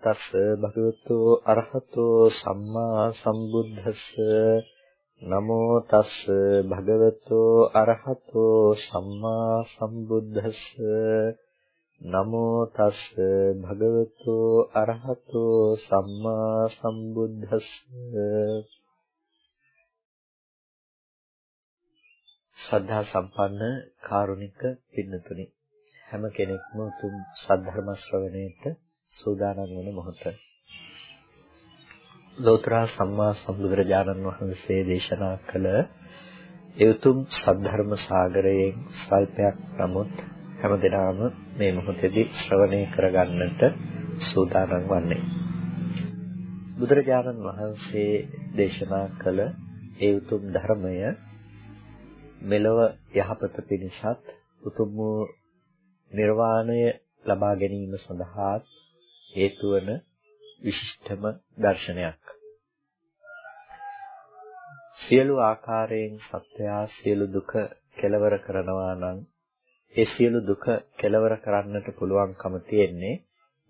නමෝ තස් භගවතු අරහතෝ සම්මා සම්බුද්දස්ස. නමෝ තස් භගවතු අරහතෝ සම්මා සම්බුද්දස්ස. නමෝ තස් භගවතු අරහතෝ සම්මා සම්බුද්දස්ස. ශ්‍රද්ධා සම්පන්න කාරුණික පින්නතුනි හැම කෙනෙක්ම උතුම් සද්ධර්ම ශ්‍රවණයට සූදානම් වන මොහොත. ලෝතර සම්මා සම්බුදුරජාණන් වහන්සේ දේශනා කළ ඒ උතුම් සද්ධර්ම සාගරයෙන් ස්වල්පයක් නමුත් හැමදෙනාම මේ මොහොතේදී ශ්‍රවණය කරගන්නට සූදානම් වන්නේ. බුදුරජාණන් වහන්සේ දේශනා කළ ඒ උතුම් ධර්මය මෙලොව යහපත පිණිසත් උතුම් වූ නිර්වාණය ලබා ගැනීම සඳහා හේතු වන විශිෂ්ටම දර්ශනයක්. සියලු ආකාරයෙන් සත්‍යයා සියලු දුක කෙලවර කරනවා නම් ඒ සියලු දුක කෙලවර කරන්නට පුළුවන්කම තියෙන්නේ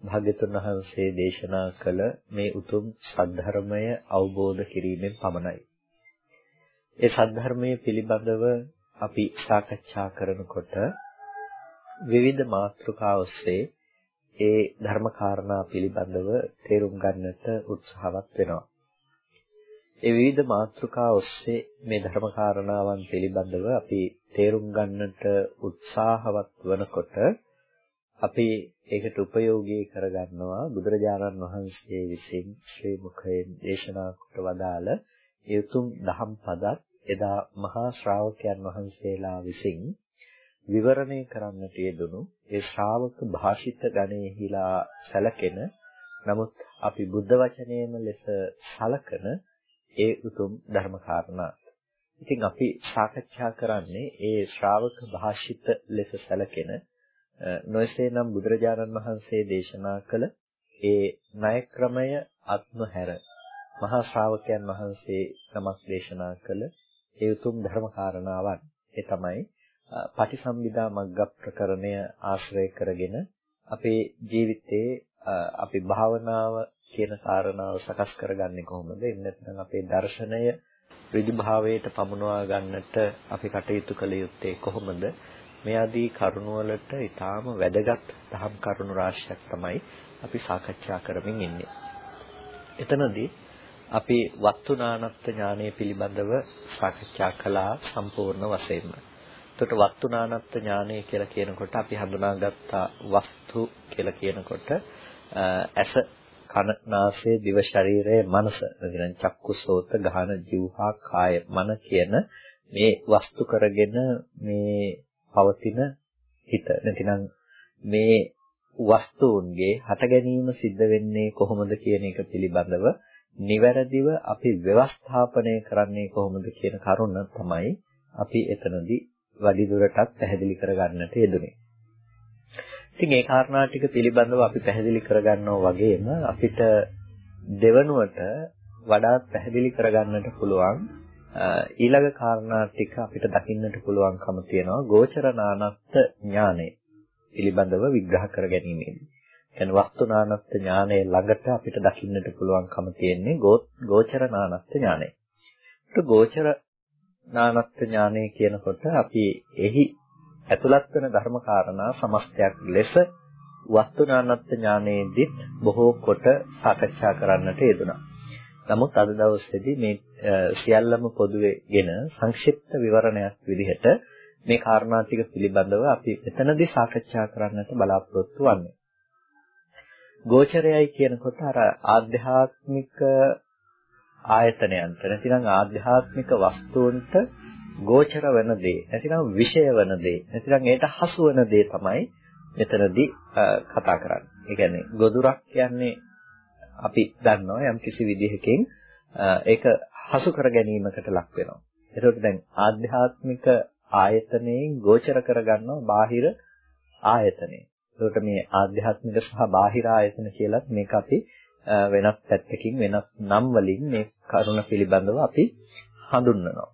භාග්‍යතුන් වහන්සේ දේශනා කළ මේ උතුම් සද්ධර්මය අවබෝධ කිරීමෙන් පමණයි. ඒ සද්ධර්මයේ පිළිබඳව අපි සාකච්ඡා කරනකොට විවිධ මාතෘකා ඔස්සේ ඒ ධර්ම කාරණා පිළිබඳව තේරුම් ගන්නට උත්සාහවත් වෙනවා. ඒ විවිධ මාතෘකා ඔස්සේ මේ ධර්ම කාරණාවන් පිළිබඳව අපි තේරුම් ගන්නට උත්සාහවත් වනකොට අපි ඒකට උපයෝගී කරගන්නවා බුදුරජාණන් වහන්සේ විසින් ශ්‍රී මුඛයෙන් දේශනා කොට වදාළ ඒ උතුම් දහම් පදත් එදා මහා ශ්‍රාවකයන් වහන්සේලා විසින් විවරණය කරන්නට යෙදුණු ඒ ශ්‍රාවක භාෂිත ගණයෙහිලා සැලකෙන නමුත් අපි බුද්ධ වචනයේම ලෙස සලකන ඒ උතුම් ධර්ම කාරණා. ඉතින් අපි සාකච්ඡා කරන්නේ ඒ ශ්‍රාවක භාෂිත ලෙස සැලකෙන නොයසේනම් බුදුරජාණන් වහන්සේ දේශනා කළ ඒ ණය ක්‍රමය අත්මහැර මහා ශ්‍රාවකයන් වහන්සේ නමක් දේශනා කළ ඒ උතුම් ධර්ම කාරණාවන් ඒ තමයි පටිසම්භිදා මග්ග ප්‍රකරණය ආශ්‍රය කරගෙන අපේ ජීවිතයේ අපි භාවනාව කියන කාරණාව සකස් කරගන්නේ කොහොමද? එහෙම නැත්නම් අපේ දර්ශනය විදිභාවයට පමුණවා ගන්නට අපි කටයුතු කළ යුත්තේ කොහොමද? මේ ආදී කරුණු වලට ඊටාම වැදගත් දහම් කරුණු රාශියක් තමයි අපි සාකච්ඡා කරමින් ඉන්නේ. එතනදී අපි වත්තුනානත්ත් ඥානය පිළිබඳව සාකච්ඡා කළා සම්පූර්ණ වශයෙන්ම. එතකොට වස්තුනානත්ත් ඥානය කියලා කියනකොට අපි හඳුනාගත්ත වස්තු කියලා කියනකොට ඇස කන නාසය දිව ශරීරය මනස. නැතිනම් චක්කු සෝත ගහන જીවහා කාය මන කියන මේ වස්තු කරගෙන මේ පවතින හිත. නැතිනම් මේ වස්තුන්ගේ හට ගැනීම සිද්ධ වෙන්නේ කොහොමද කියන එක පිළිබඳව නිවැරදිව අපි ව්‍යවස්ථාපනය කරන්නේ කොහොමද කියන කරුණ තමයි අපි එතනදී වැඩි දුරටත් පැහැදිලි කරගන්නට යෙදුනේ. ඉතින් ඒ කාරණා ටික පිළිබඳව අපි පැහැදිලි කරගන්නවා වගේම අපිට දෙවනුවට වඩාත් පැහැදිලි කරගන්නට පුළුවන් ඊළඟ කාරණා ටික අපිට දකින්නට පුළුවන්කම තියෙනවා ගෝචර නානත්ත් ඥානය පිළිබඳව විග්‍රහ කර ගැනීමේදී. කියන්නේ වස්තු නානත්ත් ඥානය ළඟට අපිට දකින්නට පුළුවන්කම තියෙන්නේ ගෝචර නානත්ත් ඥානය. ඒක ගෝචර නානත්ත් ඥානය කියනකොට අපි එහි ඇතුළත් වෙන ධර්ම කාරණා සමස්තයක් ලෙස වස්තුනානත්ත් ඥානයේදීත් බොහෝ කොට සාකච්ඡා කරන්නට යෙදුණා. නමුත් අද දවසේදී මේ සියල්ලම පොදුවේගෙන සංක්ෂිප්ත විවරණයක් විදිහට මේ කාරණා ටික පිළිබඳව අපි එතනදී සාකච්ඡා කරන්නට බලාපොරොත්තු වෙන්නේ. ගෝචරයයි කියනකොට අර ආධ්‍යාත්මික ආයතනයන්ට නැතිනම් ආධ්‍යාත්මික වස්තුන්ට ගෝචර වෙන දේ නැතිනම් විෂය වෙන දේ නැතිනම් ඒට හසු වෙන දේ තමයි මෙතනදී කතා කරන්නේ. ඒ කියන්නේ ගොදුරක් කියන්නේ අපි දන්නවා යම් කිසි විදිහකින් ඒක හසු කර ගැනීමකට ලක් වෙනවා. ඒකට දැන් ආධ්‍යාත්මික ආයතනයෙන් ගෝචර කරගන්නවා බාහිර ආයතනය. ඒකට මේ ආධ්‍යාත්මික සහ බාහිර ආයතන කියලත් මේක අපි වෙනත් පැත්තකින් වෙනත් නම් වලින් මේ කරුණ පිළිබඳව අපි හඳුන්වනවා.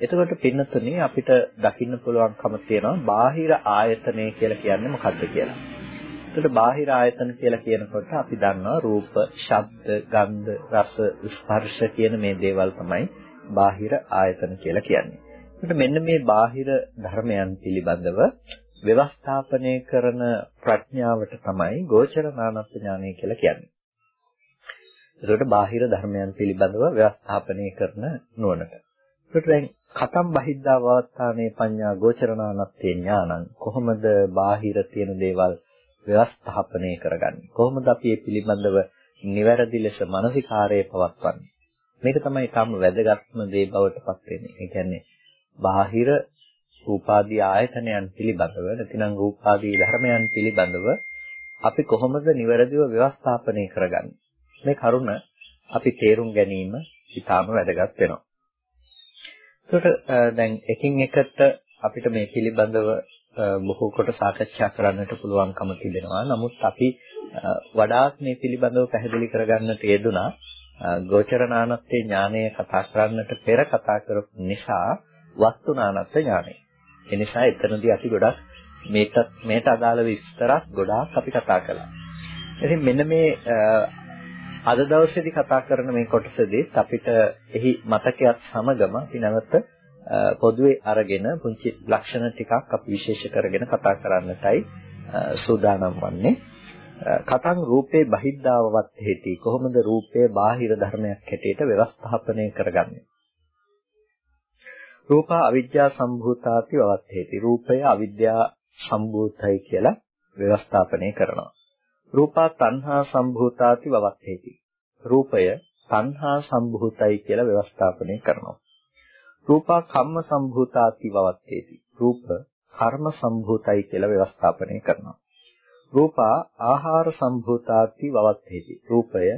එතකොට පින්නතුනේ අපිට දකින්න පුළුවන්කම තියෙනවා බාහිර ආයතනය කියලා කියන්නේ මොකක්ද කියලා. එතකොට බාහිර ආයතන කියලා කියනකොට අපි දන්නවා රූප, ශබ්ද, ගන්ධ, රස, ස්පර්ශ කියන මේ දේවල් තමයි බාහිර ආයතන කියලා කියන්නේ. එතකොට මෙන්න මේ බාහිර ධර්මයන් පිළිබඳව ව්‍යවස්ථාපනය කරන ප්‍රඥාවට තමයි ගෝචර නානත් ඥානය කියලා කියන්නේ. එතකොට බාහිර ධර්මයන් පිළිබඳව ව්‍යවස්ථාපනය කරන නුවණට. එතකොට දැන් කතම් බහිද්දා වවත්තානේ පඤ්ඤා ගෝචරණානත්තේ ඥානං කොහොමද බාහිර තියෙන දේවල් ව්‍යවස්ථාපනය කරගන්නේ? කොහොමද අපි මේ පිළිබඳව නිවැරදි ලෙස මානසිකාරයේ පවත්වන්නේ? මේක තමයි තාම වැදගත්ම දේ බවට පත් වෙන්නේ. ඒ කියන්නේ බාහිර රූපාදී ආයතනයන් පිළිබඳව නැතිනම් රූපාදී ධර්මයන් පිළිබඳව අපි කොහොමද නිවැරදිව ව්‍යවස්ථාපනය කරගන්නේ? මේ කරුණ අපි තේරුම් ගැනීම ඉතාම වැදගත් වෙනවා. ඒකට දැන් එකින් එකට අපිට මේ පිළිබඳව බොහෝ කොට සාකච්ඡා කරන්නට පුළුවන්කම තිබෙනවා. නමුත් අපි වඩාත් මේ පිළිබඳව පැහැදිලි කරගන්නට යෙදුනා ගෝචරනානත්තේ ඥානය කතා කරන්නට පෙර කතා කරපු නිසා වස්තුනානත්ත ඥානය. ඒ නිසා එතනදී අපි ගොඩක් මේකට මේට අදාළ විස්තරත් ගොඩාක් අපි කතා කළා. ඉතින් මෙන්න මේ අද දවසේදී කතා කරන මේ කොටසදී අපිට එහි මතකයක් සමගම අපි නැවත පොදුවේ අරගෙන පුංචි ලක්ෂණ ටිකක් අපි විශේෂ කරගෙන කතා කරන්නටයි සූදානම් වන්නේ. කතං රූපේ බහිද්ධාවවත් හේති කොහොමද රූපය බාහිර ධර්මයක් හැටියට ව්‍යවස්ථාපනය කරගන්නේ? රූපා අවිද්‍යා සම්භූතාති වවත් හේති. රූපය අවිද්‍යා සම්භූතයි කියලා ව්‍යවස්ථාපනය කරනවා. රූපා තණ්හා සම්භූතාති වවත්තේති. රූපය තණ්හා සම්භූතයි කියලා ව්‍යවස්ථාපනය කරනවා. රූපා කම්ම සම්භූතාති වවත්තේති. රූප කර්ම සම්භූතයි කියලා ව්‍යවස්ථාපනය කරනවා. රූපා ආහාර සම්භූතාති වවත්තේති. රූපය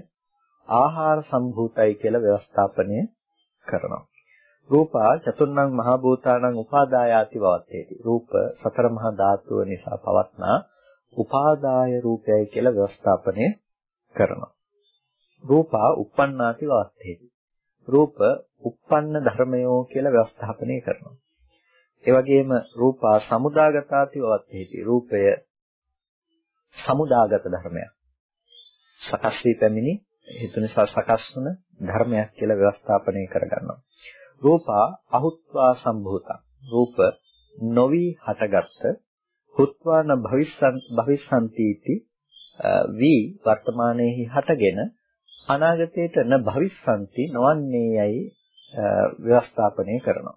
ආහාර සම්භූතයි කියලා ව්‍යවස්ථාපනය කරනවා. රූපා චතුර්ණං මහ භූතානං උපාදායාති වවත්තේති. රූප සතර මහා ධාතුව නිසා පවත්නා උපාදාය රූපයයි කියලා ව්‍යවස්ථාපනය කරනවා. රූපා uppannāti වාස්තේති. රූප uppන්න ධර්මයෝ කියලා ව්‍යවස්ථාපනය කරනවා. ඒ වගේම රූපා සමුදාගතාති වාස්තේති. රූපය සමුදාගත ධර්මයක්. සකස් වී පැමිණි හේතු නිසා සකස් වන ධර්මයක් කියලා ව්‍යවස්ථාපනය කරගන්නවා. රූපා අහුත්වා සම්භූතං. රූප නොවි හටගත්ත හුත්වාන භවිස්සන් භවිස්සන්තිති වී වර්තමානයේහි හටගෙන අනාගතයට න භවිස්සන්ති නොවන්නේ යයි ව්‍යවස්ථාපනය කරනවා.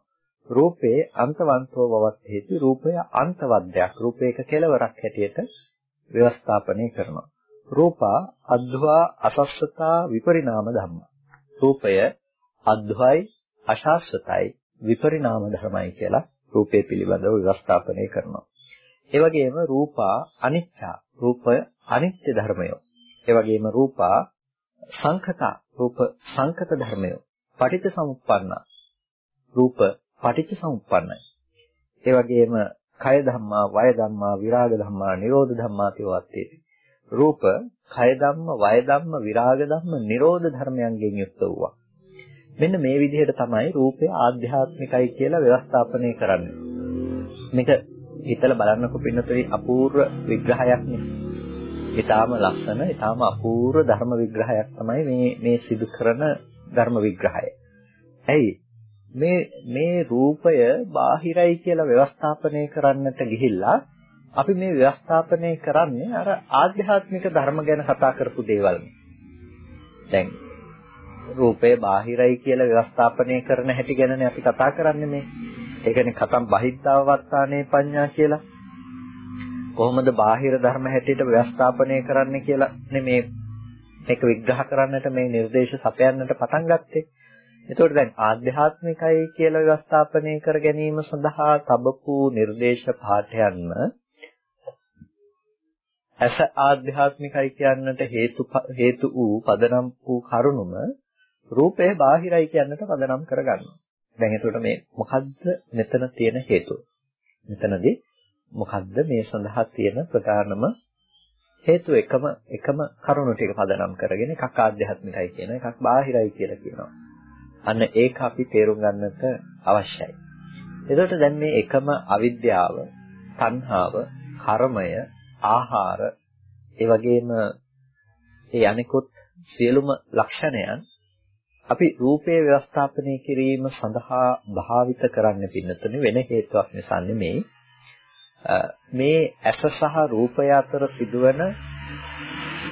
රූපේ අන්තවන්තව බවත් හේතු රූපය අන්තවද්දයක් රූපයක කෙලවරක් හැටියට ව්‍යවස්ථාපනය කරනවා. රූපා අද්වා අසස්සතා විපරිණාම ධම්ම. රූපය අද්වයි අශාස්වතයි විපරිණාම ධර්මයි කියලා රූපේ පිළිබඳව ව්‍යවස්ථාපනය කරනවා. ඒ වගේම රූපා අනිච්චා රූපය අනිත්‍ය ධර්මය. ඒ වගේම රූපා සංඛතා රූප සංකත ධර්මය. පටිච්ච සමුප්පන්න රූප පටිච්ච සමුප්පන්නයි. ඒ වගේම කය ධම්මා වය ධම්මා විරාග ධම්මා නිරෝධ ධම්මා කියවත්තේ. රූප කය ධම්ම වය ධම්ම විරාග ධම්ම නිරෝධ ධර්මයන්ගෙන් යුක්ත වූවා. මෙන්න මේ විදිහට තමයි රූපය ආධ්‍යාත්මිකයි කියලා ව්‍යවස්ථාපනය කරන්නේ. මේක හිතලා බලන්නකො පින්නතරි අපූර්ව විග්‍රහයක් නේ. ඊටාම ලස්සන, ඊටාම අපූර්ව ධර්ම විග්‍රහයක් තමයි මේ මේ සිදු කරන ධර්ම විග්‍රහය. ඇයි මේ මේ රූපය බාහිරයි කියලා ව්‍යවස්ථාපනය කරන්නට ගිහිල්ලා අපි මේ ව්‍යවස්ථාපනය කරන්නේ අර ආධ්‍යාත්මික ධර්ම ගැන කතා කරපු දේවල්. දැන් රූපය බාහිරයි කියලා ව්‍යවස්ථාපනය කරන හැටි ගැනනේ අපි කතා කරන්නේ මේ. ඒ කියන්නේ කතම් බහිද්ධාව වත්තානේ පඤ්ඤා කියලා. කොහොමද බාහිර ධර්ම හැටියට ව්‍යවස්ථාපනය කරන්න කියලා මේ මේක විග්‍රහ කරන්නට මේ නිර්දේශ සපයන්නට පටන් ගත්තේ. එතකොට දැන් ආධ්‍යාත්මිකයි කියලා ව්‍යවස්ථාපනය කර ගැනීම සඳහා තබපු නිර්දේශ පාඨයන්ම ඇස ආධ්‍යාත්මිකයි කියන්නට හේතු හේතු වූ පදනම් වූ කරුණුම රූපය බාහිරයි කියන්නට පදනම් කරගන්නවා. දැන් එතකොට මේ මොකද්ද මෙතන තියෙන හේතුව? මෙතනදී මොකද්ද මේ සඳහා තියෙන ප්‍රධානම හේතු එකම එකම කරුණු ටික පදනම් කරගෙන එකක් ආධ්‍යාත්මිකයි කියන එකක් බාහිරයි කියලා කියනවා. අන්න ඒක අපි තේරුම් ගන්නට අවශ්‍යයි. එතකොට දැන් මේ එකම අවිද්‍යාව, තණ්හාව, කර්මය, ආහාර, ඒ වගේම ඒ අනිකුත් සියලුම ලක්ෂණයන් අපි රූපේ ව්‍යවස්ථාපනය කිරීම සඳහා භාවිත කරන්න පින්නතුනේ වෙන හේතුවක් නිසා නෙමෙයි මේ ඇස සහ රූපය අතර සිදුවන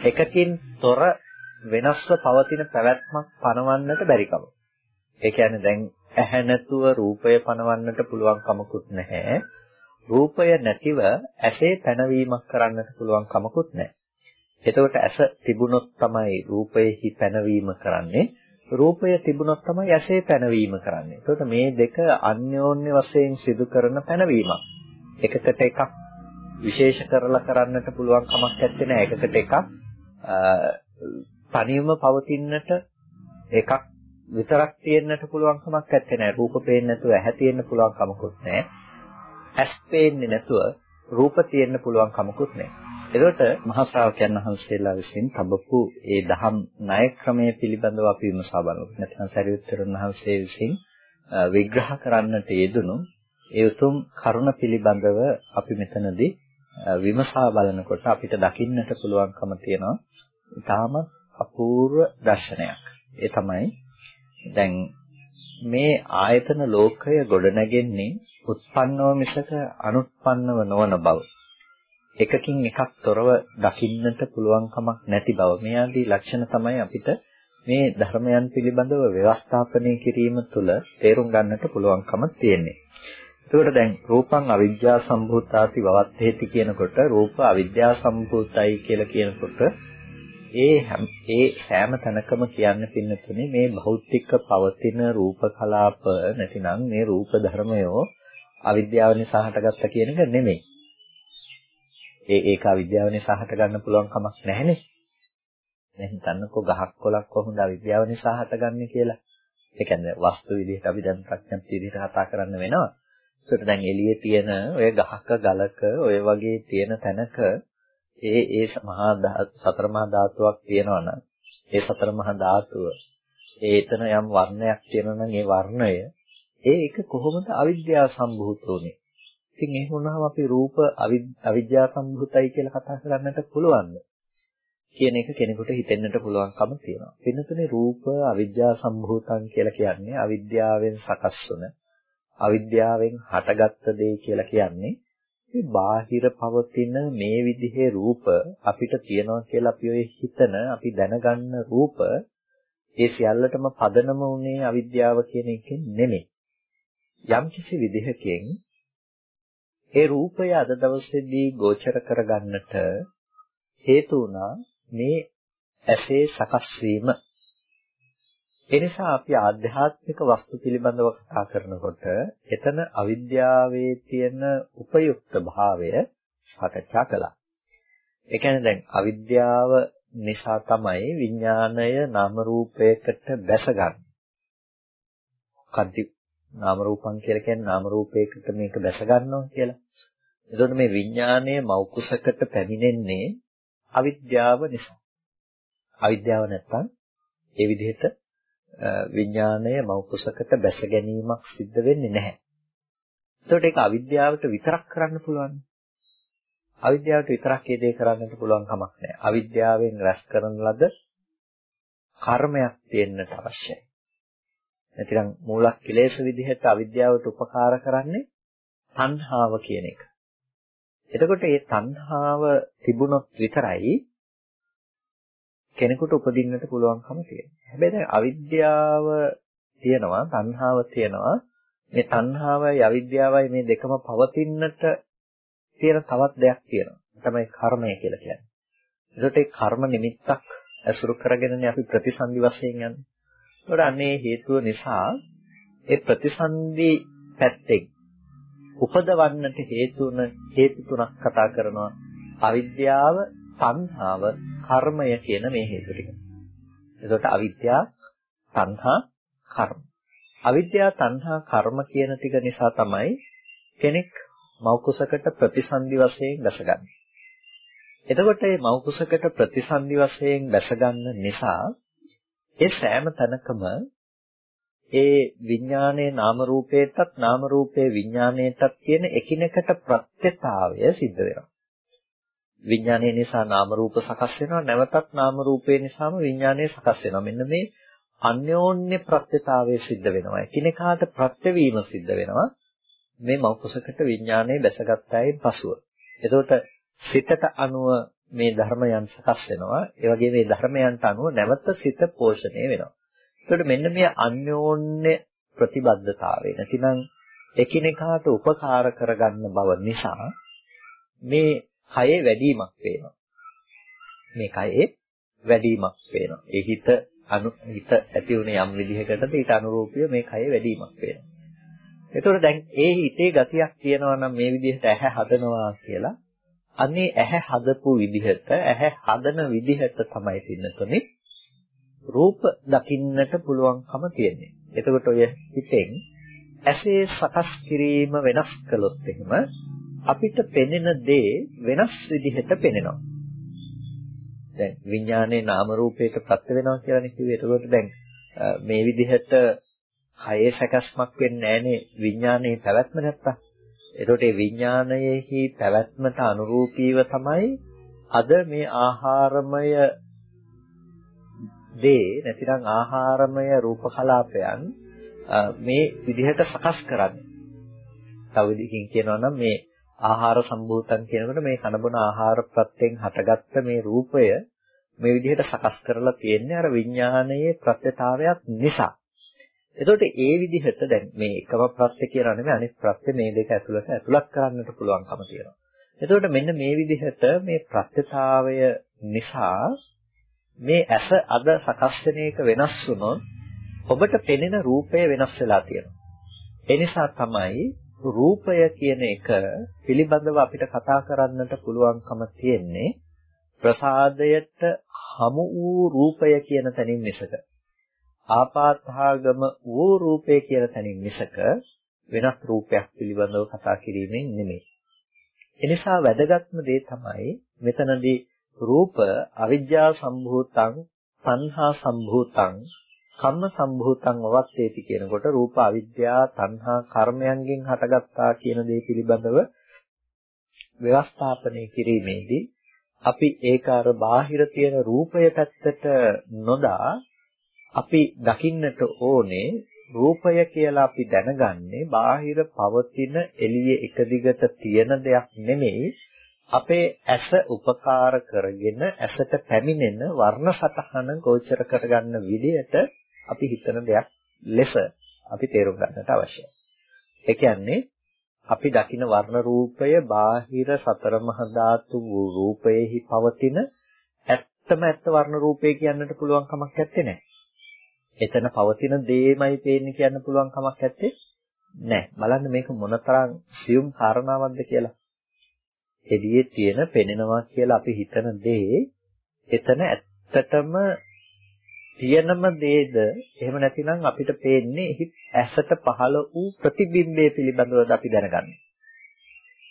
එකකින් තොර වෙනස්ව පවතින පැවැත්මක් පනවන්නට බැරිකම. ඒ කියන්නේ දැන් ඇහැ නැතුව රූපය පනවන්නට පුළුවන් කමකුත් නැහැ. රූපය නැතිව ඇසේ පැනවීමක් කරන්නට පුළුවන් කමකුත් නැහැ. එතකොට ඇස තිබුණොත් තමයි රූපයෙහි පැනවීම කරන්නේ. රූපය තිබුණොත් තමයි ඇසේ පැනවීම කරන්නේ. එතකොට මේ දෙක අන්‍යෝන්‍ය වශයෙන් සිදු කරන පැනවීමක්. එකකට එකක් විශේෂ කරලා කරන්නට පුළුවන් කමක් නැත්තේ නෑ. එකකට එකක් තනියම පවතින්නට එකක් විතරක් තියෙන්නට පුළුවන් කමක් නැත්තේ නෑ. රූප පේන්නේ නැතුව ඇහැ තියෙන්න පුළුවන් කමකුත් නෑ. ඇස් පේන්නේ නැතුව රූප තියෙන්න පුළුවන් කමකුත් නෑ. එතකොට මහා ශ්‍රාවකයන් වහන්සේලා විසින් තබපු ඒ දහම් ණය ක්‍රමය පිළිබඳව අපි විමසා බලමු. නැත්නම් සරියුත්තරුන් වහන්සේ විසින් විග්‍රහ කරන්නට යෙදුණු ඒ උතුම් කරුණ පිළිබඳව අපි මෙතනදී විමසා බලනකොට අපිට දකින්නට පුළුවන්කම තියෙනවා. ඊටාම අපූර්ව දර්ශනයක්. ඒ තමයි දැන් මේ ආයතන ලෝකය ගොඩනැගෙන්නේ උත්පන්නව මිසක අනුත්පන්නව නොවන බව. එකකින් එකක් තොරව දකින්නට පුළුවන් කමක් නැති බව. මේ ආදී ලක්ෂණ තමයි අපිට මේ ධර්මයන් පිළිබඳව ව්‍යවස්ථාපනය කිරීම තුළ තේරුම් ගන්නට පුළුවන්කම තියෙන්නේ. එතකොට දැන් රූපං අවිද්‍යා සම්භූතාති වවත්තේති කියනකොට රූප අවිද්‍යා සම්භූතයි කියලා කියනකොට ඒ ඒ සෑම තැනකම කියන්න පින්නතුනේ මේ භෞතික පවතින රූප කලාප නැතිනම් මේ රූප ධර්මයෝ අවිද්‍යාව නිසා හටගත්ත කියන එක නෙමෙයි. ඒ ඒක අවිද්‍යාව නිසා හට ගන්න පුළුවන් කමක් නැහැනේ. දැන් හිතන්නකෝ ගහක් කොලක් කොහොමද අවිද්‍යාව නිසා හටගන්නේ කියලා. ඒ කියන්නේ වස්තු විදිහට අපි දැන් ප්‍රඥප්ති විදිහට කතා කරන්න වෙනවා. ඒකට දැන් එළියේ තියෙන ඔය ගහක ගලක ඔය වගේ තියෙන තැනක ඒ ඒ මහා සතර මහා ධාතුවක් තියෙනවා නම් ඒ සතර මහා ධාතුව ඒ එතන යම් වර්ණයක් තියෙනවා නම් ඒ වර්ණය ඒ එක කොහොමද අවිද්‍යාව සම්භූත උනේ ඉතින් එහෙම වුණාම අපි රූප අවිද්‍යා සම්භූතයි කියලා කතා කරන්නට පුළුවන්ද? කියන එක කෙනෙකුට හිතෙන්නට පුළුවන්කම තියෙනවා. වෙනතුනේ රූප අවිද්‍යා සම්භූතං කියලා කියන්නේ අවිද්‍යාවෙන් සකස් වුණ අවිද්‍යාවෙන් හටගත්ත දේ කියලා කියන්නේ මේ බාහිර පවතින මේ විදිහේ රූප අපිට තියෙනවා කියලා අපි ඔය හිතන අපි දැනගන්න රූප ඒ සියල්ලටම පදනම උනේ අවිද්‍යාව කියන එකෙන් නෙමෙයි. යම්කිසි විදිහකින් ඒ රූපය අද දවසේදී ගෝචර කරගන්නට හේතු වුණා මේ ඇසේ සකස් වීම. එනිසා අපි ආධ්‍යාත්මික වස්තු පිළිබඳව කතා කරනකොට එතන අවිද්‍යාවේ තියෙන උපයුක්ත භාවය සාකච්ඡා කළා. ඒ කියන්නේ දැන් අවිද්‍යාව නිසා තමයි විඥාණය නාම රූපයකට බැසගන්නේ. කන්ති නාම රූපං කියලා කියන්නේ නාම රූපයකට මේක දැස ගන්නවා කියලා. එතකොට මේ විඥානය මෞකුසකට පැමිණෙන්නේ අවිද්‍යාව නිසා. අවිද්‍යාව නැත්තම් ඒ විදිහට විඥානය මෞකුසකට බැස ගැනීමක් සිද්ධ වෙන්නේ නැහැ. එතකොට ඒක අවිද්‍යාවට විතරක් කරන්න පුළුවන්. අවිද්‍යාවට විතරක් ඒ දේ කරන්නට පුළුවන් කමක් නැහැ. අවිද්‍යාවෙන් රැස් කරන ලද කර්මයක් තියෙන්නට අවශ්‍යයි. නැතිනම් මූලක් කෙලෙස් විදිහට අවිද්‍යාවට උපකාර කරන්නේ තණ්හාව කියන එක. එතකොට මේ තණ්හාව තිබුණොත් විතරයි කෙනෙකුට උපදින්නට පුළුවන්කම තියෙන්නේ. හැබැයි දැන් අවිද්‍යාව තියෙනවා, තණ්හාව තියෙනවා. මේ තණ්හාවයි අවිද්‍යාවයි මේ දෙකම පවතින්නට තියෙන තවත් දෙයක් තියෙනවා. තමයි කර්මය කියලා කියන්නේ. ඒකට ඒ කර්ම නිමිත්තක් ඇසුරු කරගෙනනේ අපි ප්‍රතිසන්දි වශයෙන් යන්නේ. ඒකට අන්නේ හේතුව නිසා ඒ ප්‍රතිසන්දි පැත්තෙන් උපදවන්නට හේතුන හේතු තුනක් කතා කරනවා අවිද්‍යාව, තණ්හාව, කර්මය කියන මේ හේතු ටික. එතකොට අවිද්‍යාව, තණ්හා, කර්ම. අවිද්‍යාව, තණ්හා, කර්ම කියන ටික නිසා තමයි කෙනෙක් මෞකුසකට ප්‍රතිසන්දි වශයෙන් දැසගන්නේ. එතකොට මේ මෞකුසකට ප්‍රතිසන්දි වශයෙන් දැසගන්න නිසා ඒ සෑම තැනකම ඒ විඥානයේ නාම රූපේටත් නාම රූපයේ විඥානයටත් කියන එකිනෙකට ප්‍රත්‍යතාවය සිද්ධ වෙනවා. විඥානය නිසා නාම රූප සකස් වෙනවා නැවතත් නාම රූපේ නිසාම විඥානය සකස් වෙනවා. මෙන්න මේ අන්‍යෝන්‍ය ප්‍රත්‍යතාවය සිද්ධ වෙනවා. එකිනෙකාට ප්‍රත්‍යවීම සිද්ධ වෙනවා. මේ මෞකසකට විඥානයේ දැසගත්තායින් පසුව. එතකොට සිතට අනුව මේ ධර්මයන් සකස් වෙනවා. ඒ වගේ මේ ධර්මයන්ට අනුව නැවත සිත පෝෂණය වෙනවා. එතකොට මෙන්න මේ අන්‍යෝන්‍ය ප්‍රතිබද්ධතාවය. නැතිනම් එකිනෙකාට උපකාර කරගන්න බව නිසා මේ කයේ වැඩිමක් වෙනවා. මේ කයේ වැඩිමක් වෙනවා. ඒ හිත අනු හිත ඇති උනේ යම් විදිහකටද ඊට අනුරූපීව මේ කයේ වැඩිමක් වෙනවා. එතකොට දැන් ඒ හිතේ ගතියක් තියෙනවා නම් මේ විදිහට ඇහැ හදනවා කියලා අනේ ඇහැ හදපු විදිහට ඇහැ හදන විදිහට තමයි පින්නතුනේ රූප දකින්නට පුළුවන්කම තියෙන්නේ. එතකොට ඔය හිතෙන් ඇසේ සකස් කිරීම වෙනස් කළොත් එහෙම අපිට පෙනෙන දේ වෙනස් විදිහට පෙනෙනවා. දැන් විඥානයේ නාම රූපයක ප්‍රත්‍ය වෙනවා කියලානේ කිව්වේ. එතකොට දැන් මේ විදිහට කයේ සැකස්මක් වෙන්නේ නැහනේ විඥානයේ පැවැත්ම නැත්තම්. එතකොට මේ විඥානයේහි පැවැත්මට අනුරූපීව තමයි අද මේ ආහාරමය දේ නැතිනම් ආහාරමය රූප කලාපයන් මේ විදිහට සකස් කරන්නේ. තව විදිහකින් කියනවා නම් මේ ආහාර සම්භූතන් කියනකොට මේ කනබුන ආහාර ප්‍රත්‍යයෙන් හටගත්ත මේ රූපය මේ විදිහට සකස් කරලා තියෙන්නේ අර විඥානයේ ප්‍රත්‍යතාවයක් නිසා. එතකොට ඒ විදිහට දැන් මේ එකම ප්‍රත්‍ය කියලා නෙමෙයි අනිත් ප්‍රත්‍ය මේ දෙක ඇතුළත ඇතුළත් කරන්නට පුළුවන්කම තියෙනවා. එතකොට මෙන්න මේ විදිහට මේ ප්‍රත්‍යතාවය නිසා මේ ඇස අද සකස් වෙන එක වෙනස් වුණොත් ඔබට පෙනෙන රූපය වෙනස් වෙලා තියෙනවා. ඒ නිසා තමයි රූපය කියන එක පිළිබඳව අපිට කතා කරන්නට පුළුවන්කම තියෙන්නේ ප්‍රසාදයට හමු වූ රූපය කියන තැනින් මිසක ආපාතහාගම වූ රූපය කියන තැනින් මිසක වෙනස් රූපයක් පිළිබඳව කතා කිරීමෙන් නෙමෙයි. එනිසා වැදගත්ම දේ තමයි මෙතනදී රූප අවිජ්ජා සම්භූතං තණ්හා සම්භූතං කම්ම සම්භූතං අවත්තේති කියනකොට රූප අවිද්‍යා තණ්හා කර්මයන්ගෙන් හටගත්තා කියන දේ පිළිබඳව ව්‍යවස්ථාපනය කිරීමේදී අපි ඒක අර බාහිර තියෙන රූපය පැත්තට නොදා අපි දකින්නට ඕනේ රූපය කියලා අපි දැනගන්නේ බාහිර පවතින එළියේ එක දිගට තියෙන දෙයක් නෙමෙයි අපේ ඇස උපකාර කරගෙන ඇසට පැමිණෙන වර්ණ සතහන ගෝචර කරගන්න විදිහට අපි හිතන දෙයක් ලෙස අපි තේරුම් ගන්නට අවශ්‍යයි. ඒ කියන්නේ අපි දකින වර්ණ රූපය බාහිර සතර මහා ධාතු වූ රූපයේහි පවතින ඇත්තම ඇත්ත වර්ණ රූපය කියන්නට පුළුවන් කමක් නැත්තේ. එතන පවතින දේමයි පේන්නේ කියන්න පුළුවන් කමක් නැත්තේ. නෑ. බලන්න මේක මොනතරම් සියුම් කාරණාවක්ද කියලා. එළියේ තියෙන පෙනෙනවා කියලා අපි හිතන දේ එතන ඇත්තටම තියෙනම දේද එහෙම නැතිනම් අපිට පේන්නේ එහි ඇසට පහළ වූ ප්‍රතිබිම්බය පිළිබඳවද අපි දැනගන්නේ.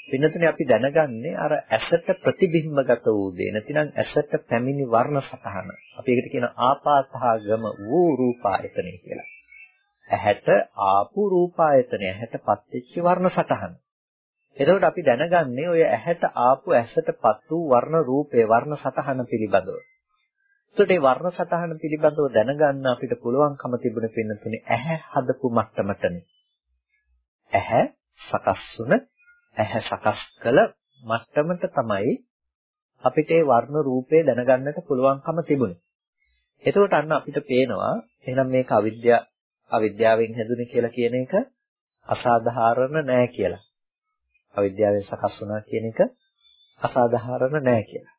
වෙනතුනේ අපි දැනගන්නේ අර ඇසට ප්‍රතිබිම්බගත වූ දේ නැතිනම් ඇසට පැමිණි වර්ණ සතහන. අපි ඒකට කියන ආපාතහගම වූ රූපායතනය කියලා. ඇහැට ආපු රූපායතනය ඇහැටපත් වෙච්ච වර්ණ සතහන. එතකොට අපි දැනගන්නේ ඔය ඇහැට ආපු ඇසටපත් වූ වර්ණ රූපේ වර්ණ සතහන පිළිබඳව. එතකොට මේ වර්ණ සතහන පිළිබඳව දැනගන්න අපිට පුළුවන්කම තිබුණ පින්නතුනේ ඇහැ හදපු මට්ටමටනේ. ඇහැ සකස් වුණ ඇහැ සකස් කළ මට්ටමට තමයි අපිට ඒ වර්ණ රූපේ දැනගන්නට පුළුවන්කම තිබුණේ. එතකොට අන්න අපිට පේනවා එහෙනම් මේක අවිද්‍යාව අවිද්‍යාවෙන් හැදුනේ කියලා කියන එක අසාධාරණ නෑ කියලා. අවිද්‍යාවෙන් සකස් වුණා කියන එක අසාධාරණ නෑ කියලා.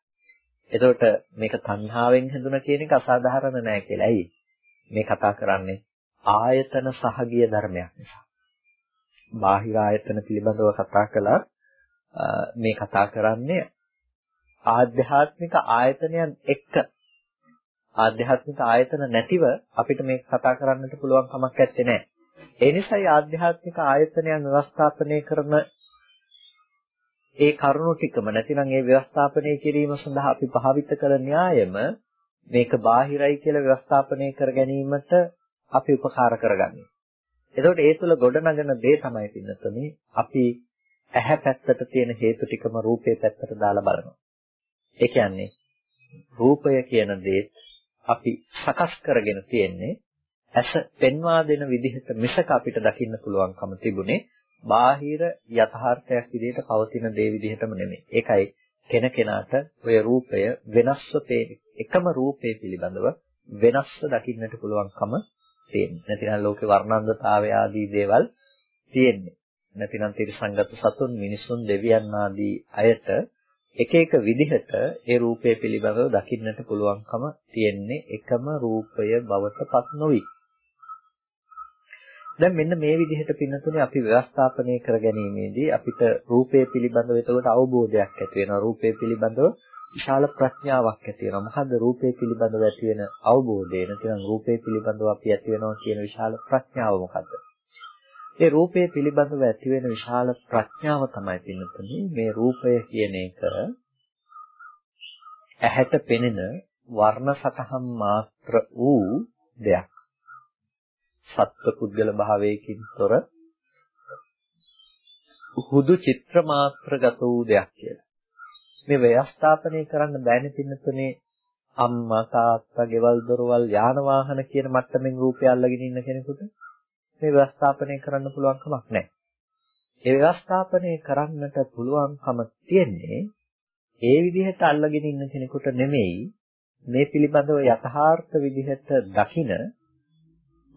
එතකොට මේක තණ්හාවෙන් හැදුනා කියන එක අසාධාරණ නෑ කියලා. ඇයි? මේ කතා කරන්නේ ආයතන සහගිය ධර්මයක් නිසා. බාහිර ආයතන පිළිබඳව කතා කළා මේ කතා කරන්නේ ආධ්‍යාත්මික ආයතනයන් එක්ක ආධ්‍යාත්මික ආයතන නැතිව අපිට මේක කතා කරන්නට පුළුවන් කමක් නැත්තේ නෑ. ඒ නිසායි ආධ්‍යාත්මික ආයතනයන් ව්‍යවස්ථාපනය කරන ඒ කරුණු ටිකම නැතිනම් ඒ ව්‍යවස්ථාපනය කිරීම සඳහා අපි භාවිත කළ න්‍යායම මේක බාහිරයි කියලා ව්‍යවස්ථාපනය කර ගැනීමට අපි උපකාර කරගන්නේ. එතකොට ඒ තුල ගොඩනගන දේ තමයි පින්නතුනේ අපි ඇහැ පැත්තට තියෙන හේතු ටිකම රූපේ පැත්තට දාලා බලනවා. ඒ කියන්නේ රූපය කියන දේ අපි සකස් කරගෙන තියෙන්නේ ඇස පෙන්වා දෙන විදිහට මිසක අපිට දකින්න පුළුවන්කම තිබුණේ බාහිර යථාර්ථයක් විදිහට පවතින දේ විදිහටම නෙමෙයි. ඒකයි කෙනකෙනාට ඔය රූපය වෙනස්ව එකම රූපය පිළිබඳව වෙනස්ව දකින්නට පුළුවන්කම තියෙන්නේ. නැතිනම් ලෝකේ වර්ණන්දතාවය ආදී දේවල් තියෙන්නේ. නැතිනම් තිරසංගත සතුන් මිනිසුන් දෙවියන් ආදී අයට එක එක විදිහට ඒ රූපය පිළිබඳව දකින්නට පුළුවන්කම තියෙන්නේ එකම රූපය බවට පත් නොවි. දැන් මෙන්න මේ විදිහට පින්නතුනේ අපි ව්‍යවස්ථාපනය කර ගැනීමේදී අපිට රූපය පිළිබඳව එතකොට අවබෝධයක් ඇති වෙනවා. රූපය පිළිබඳව විශාල ප්‍රඥාවක් ඇති වෙනවා. මොකද්ද රූපය පිළිබඳව ඇති වෙන අවබෝධය? නැත්නම් රූපය පිළිබඳව අපි ඇති වෙනවා කියන විශාල ප්‍රඥාව මොකද්ද? ඒ රූපය පිළිබඳව ඇති වෙන විශාල ප්‍රඥාව තමයි පින්නතුනේ මේ රූපය කියන එක ඇහැට පෙනෙන වර්ණ සතහන් මාත්‍ර වූ දෙයක්. සත්ව පුද්ගල භාවයකින් තොර හුදු චිත්‍ර මාත්‍රගත වූ දෙයක් කියලා. මේ ව්‍යවස්ථාපනය කරන්න බෑනේ පින්නතුනේ අම්මා තාත්තා ගෙවල් දොරවල් යාන වාහන කියන මට්ටමින් රූපය අල්ලගෙන ඉන්න කෙනෙකුට මේ ව්‍යවස්ථාපනය කරන්න පුළුවන් කමක් නැහැ. ඒ ව්‍යවස්ථාපනය කරන්නට පුළුවන්කම තියෙන්නේ ඒ විදිහට අල්ලගෙන ඉන්න කෙනෙකුට නෙමෙයි මේ පිළිබඳව යථාර්ථ විදිහට දකින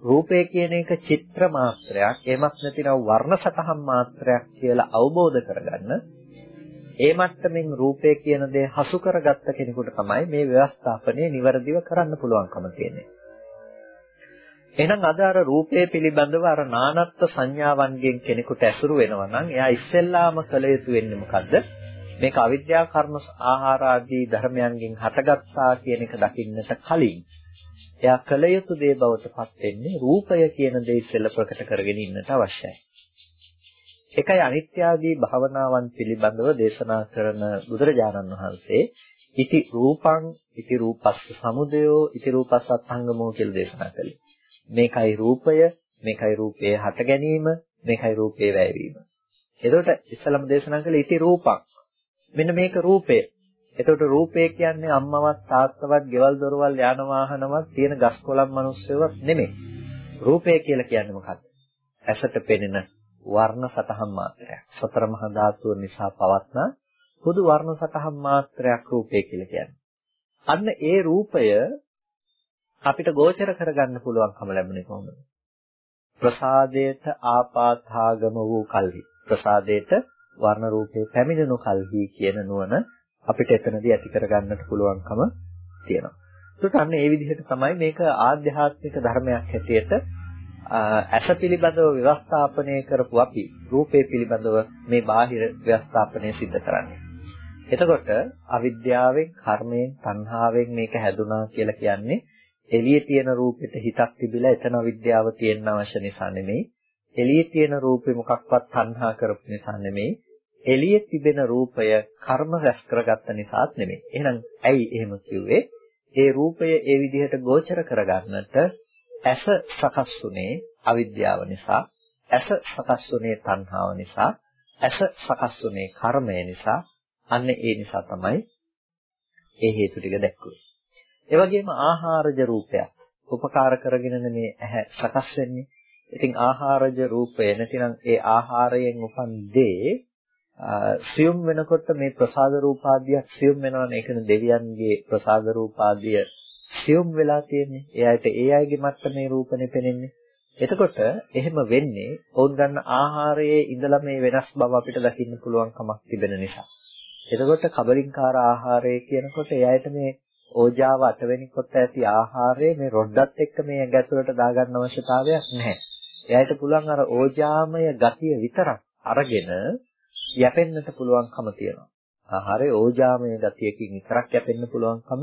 රූපය කියන එක චිත්‍ර මාත්‍රයක් එමත් නැතිනම් වර්ණ සතහන් මාත්‍රයක් කියලා අවබෝධ කරගන්න ඒ මට්ටමින් රූපය කියන දේ හසු කරගත්ත කෙනෙකුට තමයි මේ ව්‍යවස්ථාපනය નિවරදිව කරන්න පුළුවන්කම තියෙන්නේ. එහෙනම් අද අර රූපය පිළිබඳව අර නානත්ත්ව සංඥාවන්ගෙන් කෙනෙකුට ඇසුරු වෙනවා නම් එයා ඉස්සෙල්ලාම කළ යුතු වෙන්නේ මොකද්ද? මේක අවිද්‍යා කර්ම ආහාර ආදී ධර්මයන්ගෙන් හටගත්තා කියන එක දකින්නට කලින් එයා කල යුතු දේ බවට පත් වෙන්නේ රූපය කියන දේ ඉස්සෙල්ලා ප්‍රකට කරගෙන ඉන්නට අවශ්‍යයි. එකයි අනිත්‍ය ආදී භාවනාවන් පිළිබඳව දේශනා කරන බුදුරජාණන් වහන්සේ ඉති රූපං ඉති රූපස්ස සමුදයෝ ඉති රූපස්ස අත්ංගමෝ කියලා දේශනා කළේ. මේකයි රූපය, මේකයි රූපයේ හට ගැනීම, මේකයි රූපයේ වැයවීම. එතකොට ඉස්සලම දේශනා කළේ ඉති රූපං. මෙන්න මේක රූපය. එතකොට රූපය කියන්නේ අම්මවත් තාත්තවත්, ගෙවල් දොරවල්, යාන වාහනවත් තියෙන ගස් කොළන් මිනිස්සුවක් නෙමෙයි. රූපය කියලා කියන්නේ මොකක්ද? ඇසට පෙනෙන වර්ණ සතහන් මාත්‍රයක්. සතර මහා ධාතුව නිසා පවත්නා පොදු වර්ණ සතහන් මාත්‍රයක් රූපය කියලා කියන්නේ. අන්න ඒ රූපය අපිට ගෝචර කරගන්න පුළුවන්කම ලැබුණේ කොහොමද? ප්‍රසාදයට ආපාතාගම වූ කල්හි. ප්‍රසාදයට වර්ණ රූපේ පැමිණෙනු කල්හි කියන නුවණ අපිට එතනදී ඇති කරගන්නට පුළුවන්කම තියෙනවා. ඒකට අන්න ඒ විදිහට තමයි මේක ආධ්‍යාත්මික ධර්මයක් හැටියට ඇස පිළිබඳව ව්‍යවස්ථාපනය කරපු අපි රූපේ පිළිබඳව මේ බාහිර ව්‍යවස්ථාපනය සිද්ධ කරන්නේ. එතකොට අවිද්‍යාවෙන්, කර්මයෙන්, තණ්හාවෙන් මේක හැදුනා කියලා කියන්නේ එළියේ තියෙන රූපෙට හිතක් තිබිලා එතන අවිද්‍යාව තියෙන්න අවශ්‍ය නිසා නෙමෙයි. එළියේ තියෙන රූපේ මොකක්වත් තණ්හා කරපු නිසා නෙමෙයි. එළියේ තිබෙන රූපය කර්ම රැස් කරගත්ත නිසාත් නෙමෙයි. එහෙනම් ඇයි එහෙම කිව්වේ? ඒ රූපය ඒ විදිහට ගෝචර කරගන්නට ඇස සකස් වුනේ අවිද්‍යාව නිසා, ඇස සකස් වුනේ තණ්හාව නිසා, ඇස සකස් වුනේ කර්මය නිසා. අන්න ඒ නිසා තමයි ඒ හේතු ටික දැක්කුවේ. ඒ වගේම ආහාරජ රූපයක් උපකාර කරගෙන මේ ඇහැ සකස් වෙන්නේ. ඉතින් ආහාරජ රූපය නැතිනම් ඒ ආහාරයෙන් උපන් දේ සියුම් වෙනකොට මේ ප්‍රසාද රූපාදියක් සියුම් වෙනවනේ ඒකනේ දෙවියන්ගේ ප්‍රසාද රූපාදිය සියුම් වෙලා තියෙන්නේ. ඒ අයට ඒ අයගේ මට්ටමේ රූපනේ පෙනෙන්නේ. එතකොට එහෙම වෙන්නේ ඔවුන් ගන්න ආහාරයේ ඉඳලා මේ වෙනස් බව අපිට දකින්න පුළුවන් කමක් තිබෙන නිසා. එතකොට කබලින්කාර ආහාරය කියනකොට ඒ අයට මේ ඕජාව අටවෙනි කොට ඇති ආහාරය මේ රොඩ්ඩත් එක්ක මේ ඇඟ ඇතුළට දාගන්න අවශ්‍යතාවයක් නැහැ. එයාට පුළුවන් අර ඕජාමය ගතිය විතරක් අරගෙන යැපෙන්නට පුළුවන්කම තියෙනවා. ආහාරයේ ඕජාමය ගතියකින් විතරක් යැපෙන්න පුළුවන්කම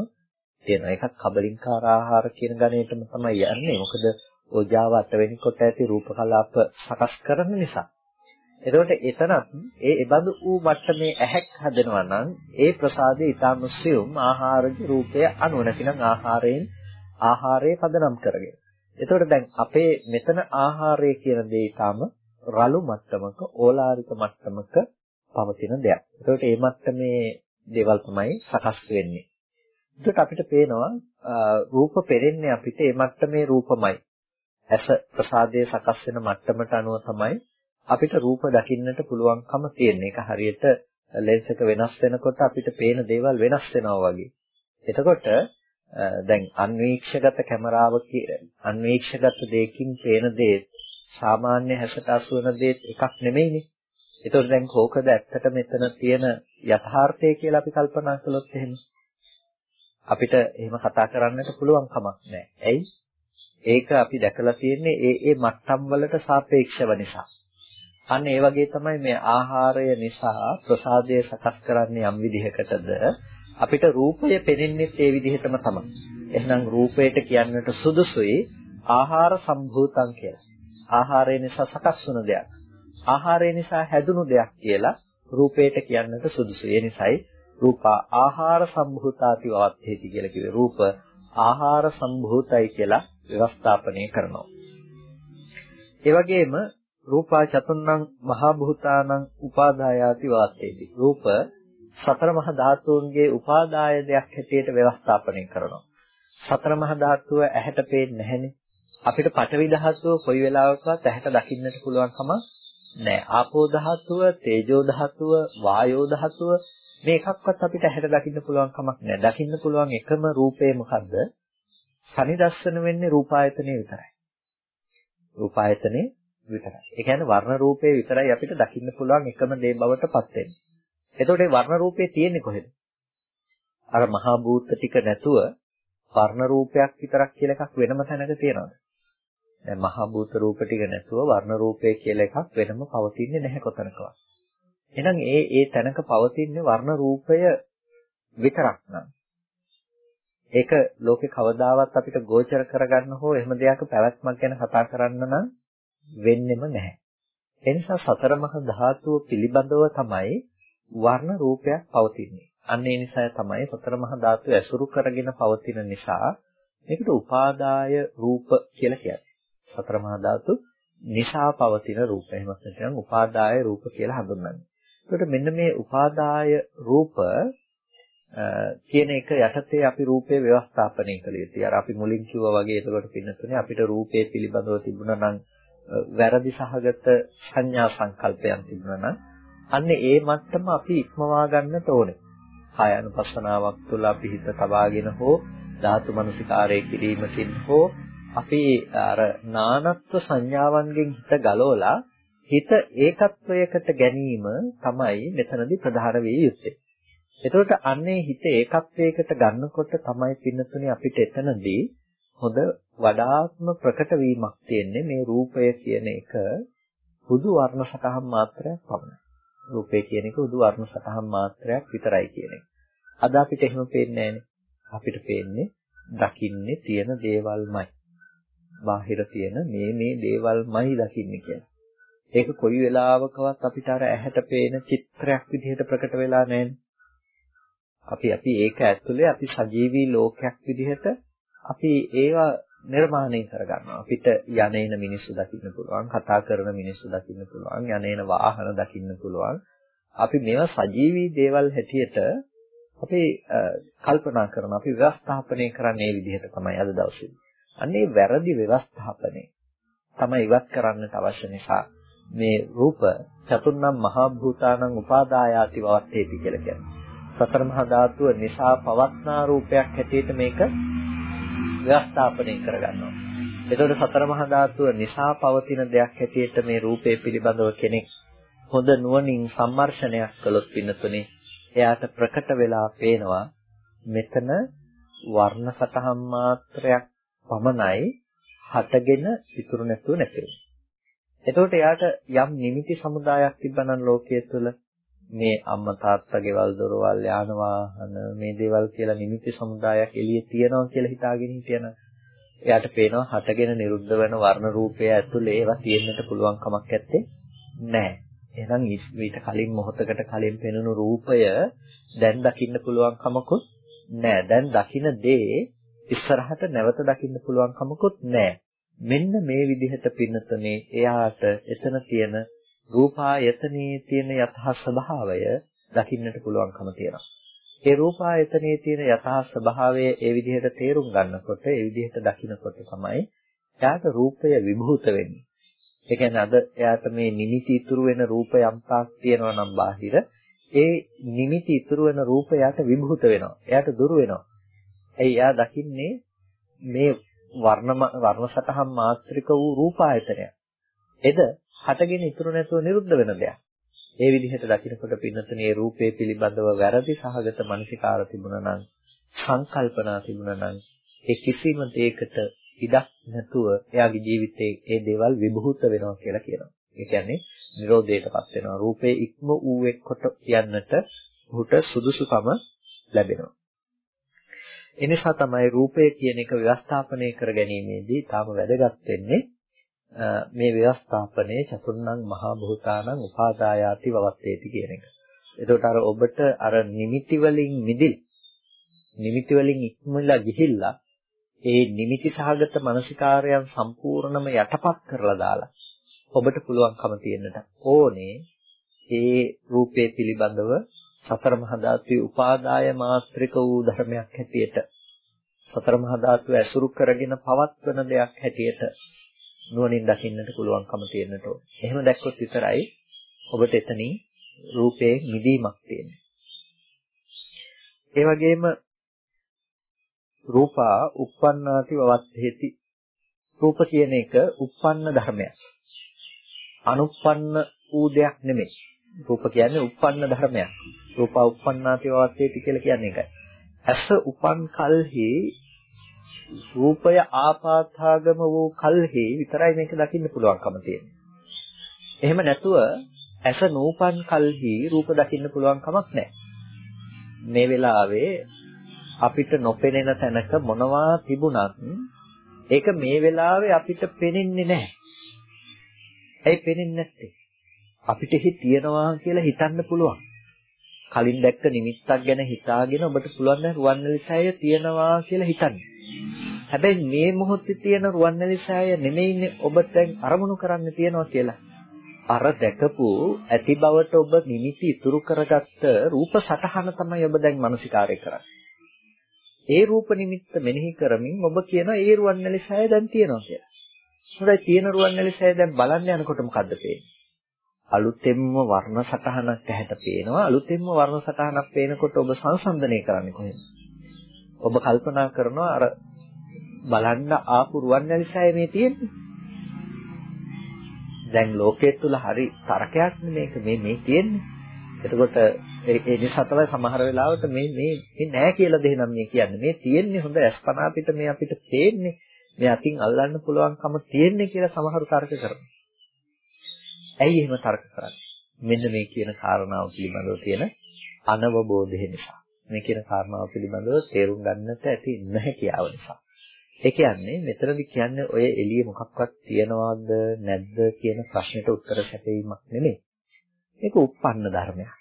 තියෙනවා. ඒකත් කබලින්කාර ආහාර කියන ගණේටම තමයි යන්නේ. මොකද ඕජාව අටවෙනි කොට ඇති රූප කලාප සකස් කරන නිසා. එතකොට එතනත් ඒ ඉබඳු වූ මට්ටමේ ඇහැක් හදනවා නම් ඒ ප්‍රසාදේ ඊටම සියුම් ආහාරජ රූපය අනුව නැතිනම් ආහාරයෙන් ආහාරයේ පදනම් කරගෙන. එතකොට දැන් අපේ මෙතන ආහාරය කියන දේ ඊටම රළු මට්ටමක ඕලාරික මට්ටමක පවතින දෙයක්. එතකොට මේ මට්ටමේ දේවල් තමයි සකස් වෙන්නේ. එතකොට අපිට පේනවා රූප පෙරෙන්නේ අපිට මේ මට්ටමේ රූපමයි. ඇස ප්‍රසාදයේ සකස් වෙන මට්ටමට අනුව තමයි අපිට රූප දකින්නට පුළුවන්කම තියෙන්නේ. ඒක හරියට ලෙන්ස් එක වෙනස් වෙනකොට අපිට පේන දේවල් වෙනස් වෙනවා වගේ. එතකොට දැන් අන්වීක්ෂගත කැමරාවක අන්වීක්ෂගත දෙයකින් පේන දේ සාමාන්‍ය හැසට අසු වෙන දේ එකක් නෙමෙයිනේ. ඒතකොට දැන් කෝකද ඇත්තට මෙතන තියෙන යථාර්ථය කියලා අපි කල්පනා කළොත් එහෙම අපිට එහෙම කතා කරන්නට පුළුවන් කමක් නැහැ. ඇයි? ඒක අපි දැකලා තියෙන්නේ ඒ ඒ මට්ටම් වලට සාපේක්ෂව නිසා. අන්න ඒ වගේ තමයි මේ ආහාරය නිසා ප්‍රසාදය සකස් කරන්නේ යම් විදිහකටද අපිට රූපය පෙනෙන්නේ ඒ විදිහටම තමයි. එහෙනම් රූපයට කියන්නට සුදුසුයි ආහාර සම්භූතං කියලා. ආහාරය නිසා සකස් වුණ දෙයක්. ආහාරය නිසා හැදුණු දෙයක් කියලා රූපයට කියන්නට සුදුසුයි. ඒ නිසායි රූපා ආහාර සම්භූතාති වාත්තේති කියලා කිව්වේ. රූප ආහාර සම්භූතයි කියලා ව්‍යවස්ථාපනය කරනවා. ඒ වගේම රූපා චතුන්නම් මහා භූතානං උපාදායාති වාත්තේති. රූප සතර මහා ධාතුන්ගේ උපාදාය දෙයක් හැටියට ව්‍යවස්ථාපනය කරනවා. සතර මහා ධාතුව ඇහැට පේන්නේ නැහෙනේ. අපිට පඨවි ධාතුව කොයි වෙලාවකවත් ඇහැට දකින්නට පුළුවන් කම නැහැ. ආපෝ ධාතුව, තේජෝ ධාතුව, වායෝ ධාතුව මේ එකක්වත් අපිට ඇහැට දකින්න පුළුවන් කමක් නැහැ. දකින්න පුළුවන් එකම රූපේ මොකද්ද? සනිදස්සන වෙන්නේ රූපායතනේ විතරයි. රූපායතනේ විතරයි. ඒ කියන්නේ වර්ණ රූපේ විතරයි අපිට දකින්න පුළුවන් එකම දේ බවට පත් වෙන්නේ. එතකොට මේ වර්ණ රූපේ තියෙන්නේ කොහෙද? අර මහා භූත ටික නැතුව වර්ණ රූපයක් විතරක් කියලා එකක් වෙනම තැනක තියෙනවද? දැන් මහා භූත රූප ටික නැතුව වර්ණ රූපය කියලා එකක් වෙනම පවතින්නේ නැහැ කොතනකවත්. එහෙනම් ඒ ඒ තැනක පවතින්නේ වර්ණ රූපය විතරක් නම්. ඒක ලෝකේ කවදාවත් අපිට ගෝචර කරගන්න හෝ එහෙම දෙයක පැවැත්මක් ගැන කතා කරන්න නම් වෙන්නෙම නැහැ. එනිසා සතර මහා ධාතුව පිළිබඳව තමයි වර්ණ රූපයක් පවතින්නේ. අන්න ඒ නිසා තමයි සතර මහා ධාතු ඇසුරු කරගෙන පවතින නිසා මේකට උපාදාය රූප කියලා කියන්නේ. සතර මහා ධාතු නිසා පවතින රූප. එහෙම නැත්නම් උපාදාය රූප කියලා හඳුන්වන්නේ. ඒකට මෙන්න මේ උපාදාය රූප කියන එක යටතේ අපි රූපේ ව්‍යවස්ථාපනය කළ යුතුයි. අර අපි මුලින් කිව්වා වගේ එතකොට පින්නතුනේ අපිට රූපේ පිළිබඳව තිබුණා නම් වැරදි සහගත සංඥා සංකල්පයන් තිබුණා නම් අන්න ඒ මට්ටම අපි ඉක්මවා ගන්නට ඕනේ. කායानुපස්සනාවක් තුළ අපි හිත තබාගෙන හෝ ධාතු මනසිකාරය කිරීමකින් හෝ අපි අර නානත්ව සංඥාවන්ගෙන් හිත ගලවලා හිත ඒකත්වයකට ගැනීම තමයි මෙතනදී ප්‍රධාන වේ යුත්තේ. එතකොට අන්නේ හිත ඒකත්වයකට ගන්නකොට තමයි පින්නතුනේ අපිට එතනදී හොඳ වඩාත්ම ප්‍රකට වීමක් තියෙන්නේ මේ රූපය කියන එක බුදු වර්ණ සතහන් මාත්‍රයක් පමණයි. රූපය කියන එක උදු වර්ණ සතහන් මාත්‍රයක් විතරයි කියන එක. අද අපිට එහෙම පේන්නේ අපිට පේන්නේ දකින්නේ තියෙන දේවල්මයි. බාහිර තියෙන මේ මේ දේවල්මයි දකින්නේ කියලා. ඒක කොයි වෙලාවකවත් අපිට අර ඇහැට පේන චිත්‍රයක් විදිහට ප්‍රකට වෙලා නැහැ. අපි අපි ඒක ඇතුලේ අපි සජීවී ලෝකයක් විදිහට අපි ඒවා නිර්මාණය කරගන්නවා. අපිට යන්නේන මිනිස්සු දකින්න පුළුවන්, කතා කරන මිනිස්සු දකින්න පුළුවන්, යන්නේන වාහන දකින්න පුළුවන්. අපි මේවා සජීවී දේවල් හැටියට අපි කල්පනා කරනවා. අපි ව්‍යවස්ථාපනය කරන්නේ මේ විදිහට තමයි අද දවසේ. අන්නේ වැරදි ව්‍යවස්ථාපනය තමයි ඉවත් කරන්නට අවශ්‍ය නිසා මේ රූප චතුර්ණම් මහා භූතානං උපාදායාති වවත්තේති කියලා කියන්නේ. සතර මහා ධාතුව නිසා පවත්නා රූපයක් හැටියට මේක ව්‍යවස්ථාපනය කරගන්නවා. එතකොට සතර මහා ධාතුව නිසා පවතින දෙයක් හැටියට මේ රූපේ පිළිබඳව කෙනෙක් හොඳ නුවණින් සම්මර්ෂණයක් කළොත් පින්නතුනේ එයාට ප්‍රකට වෙලා පේනවා මෙතන වර්ණ සතහන් මාත්‍රයක් පමණයි හටගෙන ඉතුරු නැතුව නැති වෙන්නේ. එතකොට එයාට යම් නිමිති සමුදායක් තිබ්බනම් ලෝකයේ තුල මේ අම්මා තාත්තා ගෙවල් දොරවල් යාන වාහන මේ දේවල් කියලා නිමිති සමුදායක් එළියේ තියනවා කියලා හිතාගෙන හිටියන එයාට පේනවා හටගෙන නිරුද්ධ වෙන වර්ණ රූපය ඇතුලේ ඒවා තියෙන්නට පුළුවන් කමක් නැත්තේ නෑ එහෙනම් ඊට කලින් මොහොතකට කලින් පෙනුණු රූපය දැන් දකින්න පුළුවන් කමකුත් නෑ. දැන් දකින්න දේ ඉස්සරහට නැවත දකින්න පුළුවන් කමකුත් නෑ. මෙන්න මේ විදිහට පින්නතනේ එයාට එතන තියෙන රූපායතනයේ තියෙන යථා ස්වභාවය දකින්නට පුළුවන්කම තියෙනවා. ඒ රූපායතනයේ තියෙන යථා ස්වභාවය ඒ විදිහට තේරුම් ගන්නකොට ඒ විදිහට දකිනකොට තමයි එයාට රූපය විභූත වෙන්නේ. ඒ කියන්නේ අද එයාට මේ නිමිති ඉතුරු වෙන රූප යම්තාක් තියෙනවා නම් බාහිර ඒ නිමිති ඉතුරු වෙන රූප එයාට විභූත වෙනවා. එයාට දුරු වෙනවා. එයි එයා දකින්නේ මේ වර්ණ වර්ණ සතහන් මාත්‍රික වූ රූපායතනය. එද හටගෙන ඉතුරු නැතුව නිරුද්ධ වෙන දෙයක්. ඒ විදිහට දකිනකොට පින්නතනේ රූපේ පිළිබඳව වැරදි සහගත මනසිකාර තිබුණා නම් සංකල්පනා තිබුණා නම් ඒ කිසිම දෙයකට ඉඩක් නැතුව එයාගේ ජීවිතේ ඒ දේවල් විභූත වෙනවා කියලා කියනවා. ඒ කියන්නේ නිරෝධයටපත් වෙනවා. රූපේ ඉක්ම ඌ එක්කොට කියන්නට ඔහුට සුදුසුකම ලැබෙනවා. එනිසා තමයි රූපය කියන එක ව්‍යවස්ථාපනය කර ගැනීමේදී තාම වැදගත් වෙන්නේ මේ ව්‍යවස්ථාපනයේ චතුර්ණං මහා භූතානං උපාදායාති වවත්තේති කියන එක. එතකොට අර ඔබට අර නිමිති වලින් මිදිල් නිමිති වලින් ඉක්මලා ගිහිල්ලා ඒ නිමිති සහගත මානසිකාරයන් සම්පූර්ණම යටපත් කරලා දාලා ඔබට පුළුවන්කම තියෙන්නට ඕනේ ඒ රූපේ පිළිබඳව සතර මහා ධාතුවේ උපාදාය මාත්‍රික වූ ධර්මයක් හැටියට සතර මහා ධාතුව ඇසුරු කරගෙන පවත්වන දෙයක් හැටියට නුවණින් දකින්නට පුළුවන්කම තියෙන්නට ඕනේ. එහෙම දැක්කොත් විතරයි ඔබට එතනින් රූපේ මිදීමක් තියෙන්නේ. ඒ වගේම රූපා uppannāti vavatteheti රූප කියන එක uppන්න ධර්මයක්. අනුප්පන්න වූ දෙයක් නෙමෙයි. රූප කියන්නේ uppන්න ධර්මයක්. රූපා uppannāti vavatteheti කියලා කියන්නේ ඒකයි. ඇස උපන් කල්හි රූපය ආපාතාගම වූ කල්හි විතරයි මේක දකින්න පුළුවන්කම තියෙන්නේ. එහෙම නැතුව ඇස නූපන් කල්හි රූප දකින්න පුළුවන් කමක් නැහැ. මේ වෙලාවේ අපිට නොපෙනෙන තැනක මොනවා තිබුණත් ඒක මේ වෙලාවේ අපිට පෙනෙන්නේ නැහැ. ඇයි පෙනෙන්නේ නැත්තේ? අපිට හි තියනවා කියලා හිතන්න පුළුවන්. කලින් දැක්ක නිමිත්තක් ගැන හිතාගෙන ඔබට පුළුවන් දැන් රුවන්වැලි සෑය තියනවා කියලා හිතන්න. හැබැයි මේ මොහොතේ තියෙන රුවන්වැලි සෑය නෙමෙයිනේ ඔබ දැන් අරමුණු කරන්න තියනවා කියලා. අර දැකපු ඇති බවට ඔබ නිමිති ඉතුරු කරගත්ත රූප සටහන තමයි ඔබ දැන් මානසිකාරය කරන්නේ. ඒ රූප නිමිත්ත මෙනෙහි කරමින් ඔබ කියන ඒ රුවන්වැලි සෑය දැන් තියෙනවා කියලා. හොඳයි තියෙන රුවන්වැලි සෑය දැන් බලන්න යනකොට මොකද්ද පේන්නේ? අලුතෙන්ම වර්ණ සටහනක් ඇහැට පේනවා. අලුතෙන්ම වර්ණ සටහනක් පේනකොට ඔබ සංසන්දනය කරන්නේ කොහෙන්ද? ඔබ කල්පනා කරනවා අර බලන්න ආපු රුවන්වැලි සෑය මේ තියෙන්නේ. දැන් ලෝකයේ තුල හරි තරකයක් මේක මේ මේ තියෙන්නේ. එතකොට ඒ නිසා තමයි සමහර වෙලාවට මේ මේ මේ නෑ කියලා දෙහනම් මේ කියන්නේ. මේ තියෙන්නේ හොඳ අස්පනා අපිට මේ අපිට පේන්නේ. මේ අතින් අල්ලන්න පුළුවන්කම තියෙන්නේ කියලා සමහරු තර්ක කරනවා. ඇයි එහෙම තර්ක කරන්නේ? මෙන්න මේ කියන කාරණාව පිළිබඳව තියෙන අනවබෝධය නිසා. මේ කියන කාරණාව පිළිබඳව තේරුම් ගන්නට ඇති නොහැකියාව නිසා. ඒ කියන්නේ මෙතනදි කියන්නේ ඔය එළිය මොකක්වත් තියනවද නැද්ද කියන ප්‍රශ්නෙට උත්තර සැපීමක් නෙමෙයි. ඒක උප්පන්න ධර්මයක්.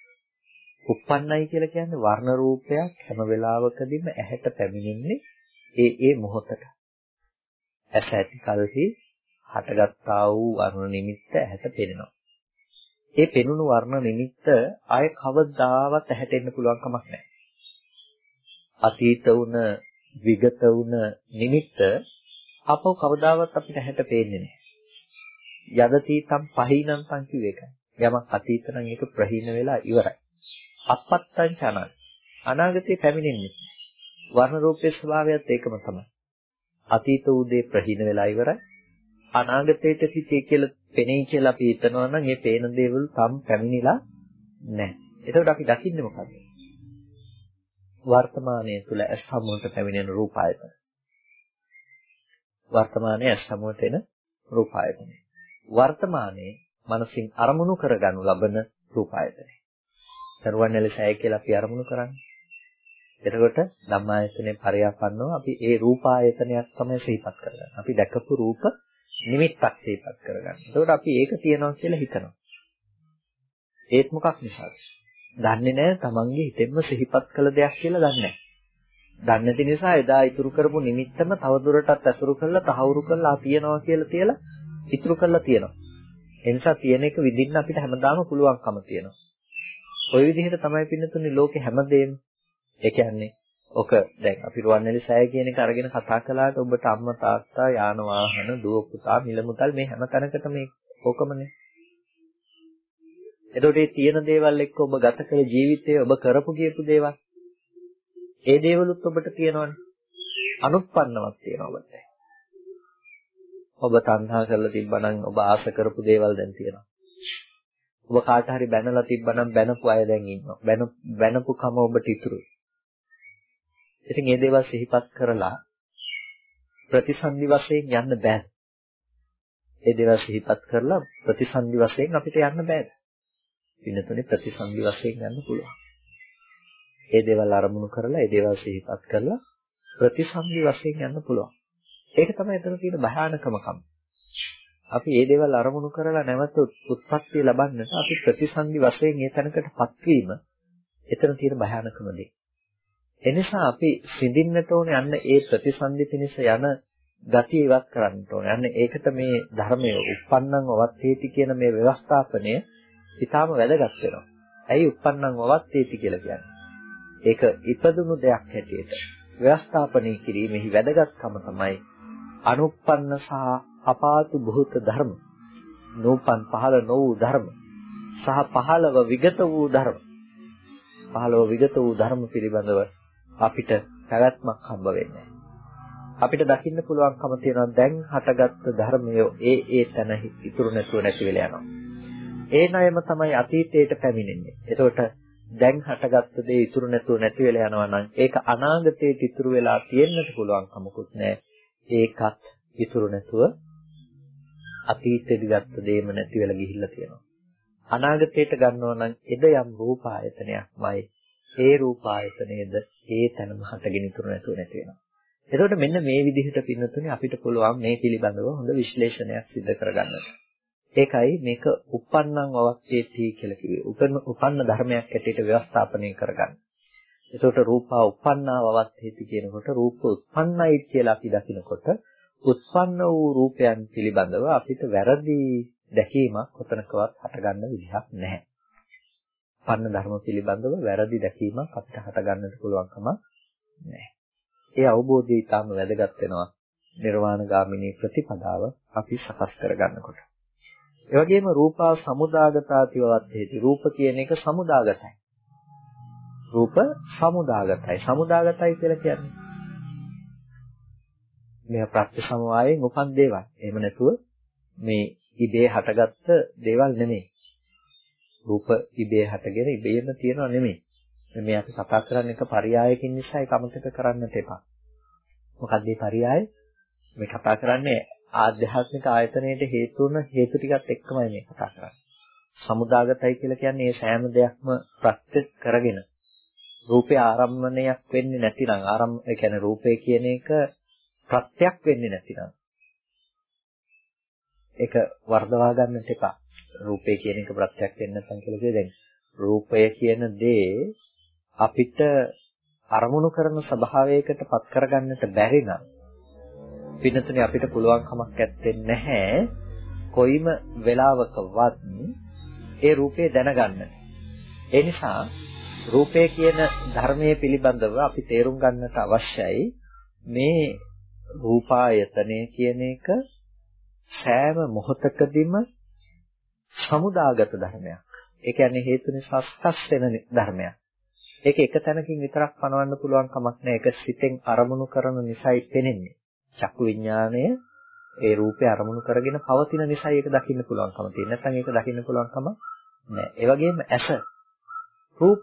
උප්පන්නයි කියලා කියන්නේ වර්ණ රූපයක් හැම වෙලාවකදීම ඇහැට පැමිණෙන්නේ ඒ ඒ මොහොතට. ඇස ඇති කලෙහි හටගත්තා වූ වර්ණ නිමිත්ත ඇහැට පෙනෙනවා. ඒ පෙනුණු වර්ණ නිමිත්ත ආය කවදාවත් ඇහැට එන්න පුළුවන් කමක් නැහැ. අතීත වුණ විගත වුණ නිමිත්ත අපව කවදාවත් අපිට ඇහැට පේන්නේ නැහැ. යදතීතම් පහිනම් තං කිව්ව එකයි. යමක් අතීත නම් ඒක ප්‍රහීන වෙලා ඉවරයි. අපත්තං චනං අනාගතේ පැමිණෙන්නේ. වර්ණ රූපයේ ස්වභාවයත් ඒකම තමයි. අතීත වූ දේ ප්‍රහීන වෙලා ඉවරයි. අනාගතයට සිටී කියලා පෙනෙයි කියලා අපි හිතනවා නම් මේ පේන දේවල් තම් පැමිණිලා නැහැ. එතකොට අපි දකින්නේ මොකද්ද? වර්තමානයේ තුල ඇස් සමුවට පැමිණෙන රූපායතන. වර්තමානයේ ඇස් සමුවට එන රූපායතන. වර්තමානයේ මනසින් අරමුණු කරගනු ලබන රූපායතනය. දරුවන් එලසය කියලා අපි අරමුණු කරන්නේ. එතකොට ධම්මායතනේ පරයාපන්නව අපි ඒ රූපායතනයක් තමයි සිහිපත් කරගන්නේ. අපි දැකපු රූප නිමිත්තක් සිහිපත් කරගන්න. එතකොට අපි ඒක තියනවා කියලා හිතනවා. ඒත් මොකක් නිසාද? දන්නේ නැහැ තමන්ගේ හිතෙන්ම සිහිපත් කළ දෙයක් කියලා දන්නේ නැහැ. දන්නේ නැති නිසා එදා ඉතුරු කරපු නිමිත්තම තවදුරටත් ඇසුරු කරලා තහවුරු කරලා තියනවා කියලා තියලා ඉතුරු කරලා තියනවා. ඒ නිසා තියෙන එක විඳින්න අපිට හැමදාම පුළුවන්කම තියෙනවා. ওই විදිහට තමයි පින්නතුනේ ලෝකේ හැමදේම ඒ කියන්නේ ඔක දැන් අපි රුවන්වැලි සෑය කියන එක අරගෙන කතා කළාට ඔබට අම්මා තාත්තා යාන වාහන දුව පුතා මිල මුදල් මේ හැම තැනකටම ඕකමනේ. එතකොට මේ තියෙන දේවල් එක්ක ඔබ ගත කළ ජීවිතයේ ඔබ කරපු ගියපු දේවල් ඒ දේවලුත් ඔබට තියෙනවනේ. අනුත්පන්නවක් තියෙනවා ඔබට. ඔබ තණ්හා කරලා තිබ්බනම් ඔබ ආශ කරපු දේවල් දැන් තියෙනවා. ඔබ කාට හරි බැනලා තිබ්බනම් බැනපු අය දැන් ඉන්නවා. බැන බැනපු කම ඔබට ඉතුරුයි. ඉතින් මේ දේවල් සිහිපත් කරලා ප්‍රතිසන්දි වශයෙන් යන්න බෑ. ඒ දේවල් සිහිපත් කරලා ප්‍රතිසන්දි වශයෙන් අපිට යන්න බෑ. පින්නතුනේ ප්‍රතිසන්දි වශයෙන් යන්න පුළුවන්. ඒ දේවල් අරමුණු කරලා ඒ දේවල් සිහිපත් කරලා ප්‍රතිසන්දි වශයෙන් යන්න පුළුවන්. ඒක තමයි එතන තියෙන භයානකමකම. අපි මේ දේවල් අරමුණු කරලා නැවත උත්පත්ති ලබන්නට අපි ප්‍රතිසන්දි වශයෙන් ඒ තැනකටපත් වීම එතන තියෙන භයානකම දේ. එනිසා අපි සිඳින්නට ඕනේ යන්න ඒ ප්‍රතිසන්දි පිණිස යන ගතිය ඉවත් කරන්න ඕනේ. යන්න ඒකට මේ ධර්මයේ uppannam avatteti කියන මේ ව්‍යවස්ථාපනය ඊටාම වැදගත් වෙනවා. ඇයි uppannam avatteti කියලා කියන්නේ? ඒක ඉපදුණු දෙයක් හැටියට ව්‍යවස්ථාපනය කිරීමෙහි වැදගත්කම තමයි අනුප්පන්න සහ අපාතු භූත ධර්ම. නූපන් පහළ නො වූ ධර්ම සහ පහළව විගත වූ ධර්ම. පහළව විගත වූ ධර්ම පිළිබඳව අපිට පැවැත්මක් හම්බ වෙන්නේ අපිට දකින්න පුළුවන්කම තියෙනවා දැන් හටගත්තු ධර්මය ඒ ඒ තැන ඉතුරු නැතුව නැති වෙලා යනවා. ඒ ණයම තමයි අතීතයට පැමිණෙන්නේ. එතකොට දැන් හටගත්තු දේ ඉතුරු නැතුව නැති වෙලා යනවා නම් ඒක අනාගතයට ඉතුරු වෙලා තියෙන්නට පුළුවන් කමකුත් නැහැ. ඒකත් ඉතුරු නැතුව අතීතෙදි ගත්ත දේම නැති වෙලා ගිහිල්ලා තියෙනවා. අනාගතයට ගන්නවා නම් එද යම් රූප ආයතනයක්මයි ඒ රූප ආයතනයේද ඒ තැනම හටගෙන ඉතුරු නැතුව නැති වෙනවා. එතකොට මෙන්න මේ විදිහට පින්නතුනේ අපිට පුළුවන් මේ පිළිබඳව හොඳ විශ්ලේෂණයක් සිදු කරගන්නට. ඒකයි මේක uppannam avasteti කියලා කිව්වේ. උපන්න ධර්මයක් ඇටියට ව්‍යවස්ථාපනය කරගන්න. එතකොට රූපා uppannā avasteti කියනකොට රූප උත්පන්නයි කියලා අපි දකිනකොට උත්පන්න වූ රූපයන් පිළිබඳව අපිට වැරදි දැකීමක් කොතනකවත් හටගන්න විදිහක් නැහැ. පන්න ධර්ම පිළිබඳව වැරදි දැකීමක් අපිට හටගන්නට පුළුවන්කම නැහැ. ඒ අවබෝධය ඊටාම වැදගත් වෙනවා නිර්වාණ ගාමිනී ප්‍රතිපදාව අපි සකස් කරගන්නකොට. ඒ වගේම රූපා සමුදාගතාතිවත් හේති රූප කියන එක සමුදාගතයි. රූප සමුදාගතයි. සමුදාගතයි කියලා කියන්නේ මේ ප්‍රත්‍ය සමவாயයෙන් උපන් දේවල්. එහෙම නැතුව මේ ඉබේ හටගත්ත දේවල් නෙමෙයි. රූප ඉබේ හටගෙන ඉබේම තියෙනව නෙමෙයි. මේ අපි කතා කරන්නේ එක පරයයකින් නිසා ඒක අමතක කරන්නට එපා. මොකක්ද මේ පරයය? මේ කතා කරන්නේ ආධ්‍යාත්මික ආයතනයේ හේතු වන හේතු ටිකත් එක්කමයි මේ කතා කරන්නේ. සමුදාගතයි කියලා කියන්නේ මේ සෑම දෙයක්ම ප්‍රත්‍ය කරගෙන රූපේ ආරම්භණයක් වෙන්නේ නැතිනම් ආරම්භ ඒ කියන්නේ රූපේ කියන එක ප්‍රත්‍යක් වෙන්නේ නැතිනම් ඒක වර්ධවා ගන්නට එපා. රූපේ කියන එක ප්‍රත්‍යක් වෙන්නේ නැත්නම් කියලා කියේ දැන් රූපය කියන දේ අපිට අරමුණු කරන ස්වභාවයකට පත් කරගන්නට බැරි නම් පින්නතුනේ අපිට පුළුවන් කමක් නැත්තේ නැහැ කොයිම වෙලාවකවත් ඒ රූපේ දැනගන්න. ඒ නිසා රූපය කියන ධර්මයේ පිළිබඳව අපි තේරුම් ගන්නට අවශ්‍යයි මේ රූපායතනය කියන එක සෑම මොහොතකදීම සමුදාගත ධර්මයක්. ඒ කියන්නේ හේතු නිසා සකස් වෙන ධර්මයක්. ඒක එක තැනකින් විතරක් පනවන්න පුළුවන් කමක් නැහැ. ඒක සිතෙන් අරමුණු කරන නිසායි පෙනෙන්නේ. චක්කු විඥාණය ඒ රූපේ අරමුණු කරගෙන පවතින නිසා ඒක දකින්න පුළුවන්කම තියෙන. නැත්නම් ඒක දකින්න පුළුවන්කම නැහැ. ඒ වගේම ඇස රූප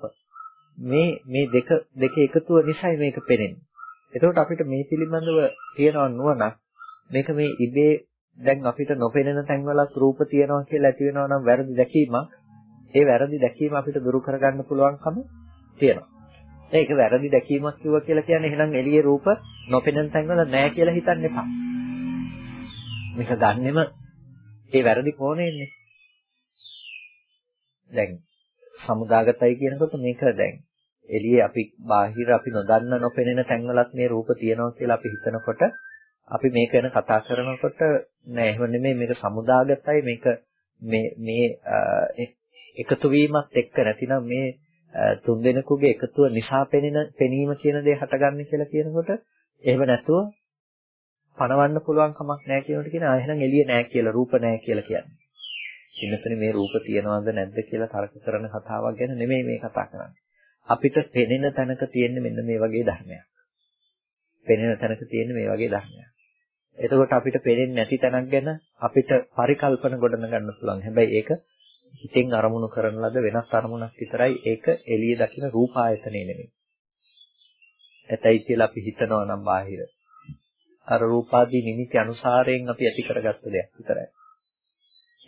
මේ මේ දෙක දෙක එකතුව නිසායි මේක පෙනෙන්නේ. එතකොට අපිට මේ පිළිබඳව තියෙන නුවණක් මේක මේ ඉබේ දැන් අපිට නොපෙනෙන තැන්වලත් රූප තියෙනවා කියලා ඇති වෙනවා නම් වැරදි දැකීමක්. ඒ වැරදි දැකීම අපිට දුරු කරගන්න පුළුවන්කම තියෙනවා. ඒක වැරදි දැකීමක් කිව්වා කියලා කියන්නේ එහෙනම් එළියේ රූප නොපෙනෙන තැන්වල නැහැ කියලා හිතන්න එපා. මේක ගන්නෙම ඒ වැරදි කෝණයෙන්නේ. දැන් සමුදාගතයි කියනකොට මේක දැන් එළියේ අපි බාහිර අපි නොදන්න නොපෙනෙන තැන්වලත් මේ රූප තියෙනවා කියලා අපි හිතනකොට අපි මේක ගැන කතා කරනකොට නෑ එහෙම නෙමෙයි මේක සමුදාගතයි මේක මේ මේ එකතු වීමත් එක්ක නැතිනම් මේ තුන් දෙනෙකුගේ එකතුව නිසා පෙනෙන පෙනීම කියන දේ හටගන්නේ කියලා කියනකොට එහෙම නැතුව පණවන්න පුළුවන් කමක් නැහැ කියනකොට කියන ආ එහෙනම් එළිය නැහැ කියලා රූප නැහැ කියලා කියන්නේ. ඉන්නතනේ මේ රූප තියනවද නැද්ද කියලා තර්ක කරන කතාවක් ගැන නෙමෙයි මේ කතා කරන්නේ. අපිට පෙනෙන තැනක තියෙන මෙන්න මේ වගේ ධර්මයක්. පෙනෙන තැනක තියෙන මේ වගේ ධර්මයක්. එතකොට අපිට පේන්නේ නැති තැනක් ගැන අපිට පරිකල්පන ගොඩනගන්න පුළුවන්. හැබැයි ඒක හිතෙන් අරමුණු කරන ලද වෙනස් අරමුණක් විතරයි. ඒක එළිය දකින රූප ආයතනේ නෙමෙයි. ඇතයි කියලා අපි හිතනවා නම් බාහිර. අර රූපාදී නිමිති අනුසාරයෙන් අපි ඇති කරගත්ත දෙයක් විතරයි.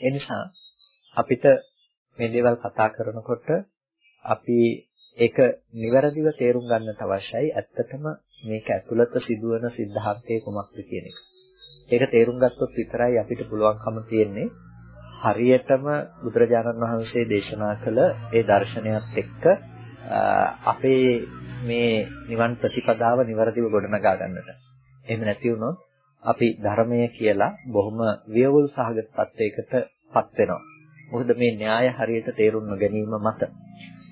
ඒ නිසා අපිට මේ දේවල් කතා කරනකොට අපි ඒක නිවැරදිව තේරුම් ගන්නට අවශ්‍යයි. ඇත්තටම මේක ඇතුළත සිදුවන සිද්ධාර්ථය කොමක්ද කියන එක. ඒක තේරුම් ගත්තොත් විතරයි අපිට පුළුවන්කම තියෙන්නේ හරියටම බුදුරජාණන් වහන්සේ දේශනා කළ ඒ දර්ශනයත් එක්ක අපේ මේ නිවන් ප්‍රතිපදාව નિවරදිව ගොඩනගා ගන්නට. එහෙම නැති වුණොත් අපි ධර්මය කියලා බොහොම වියවුල් සහගත තත්යකටපත් වෙනවා. මොකද මේ න්‍යාය හරියට තේරුම් නොගැනීම මත.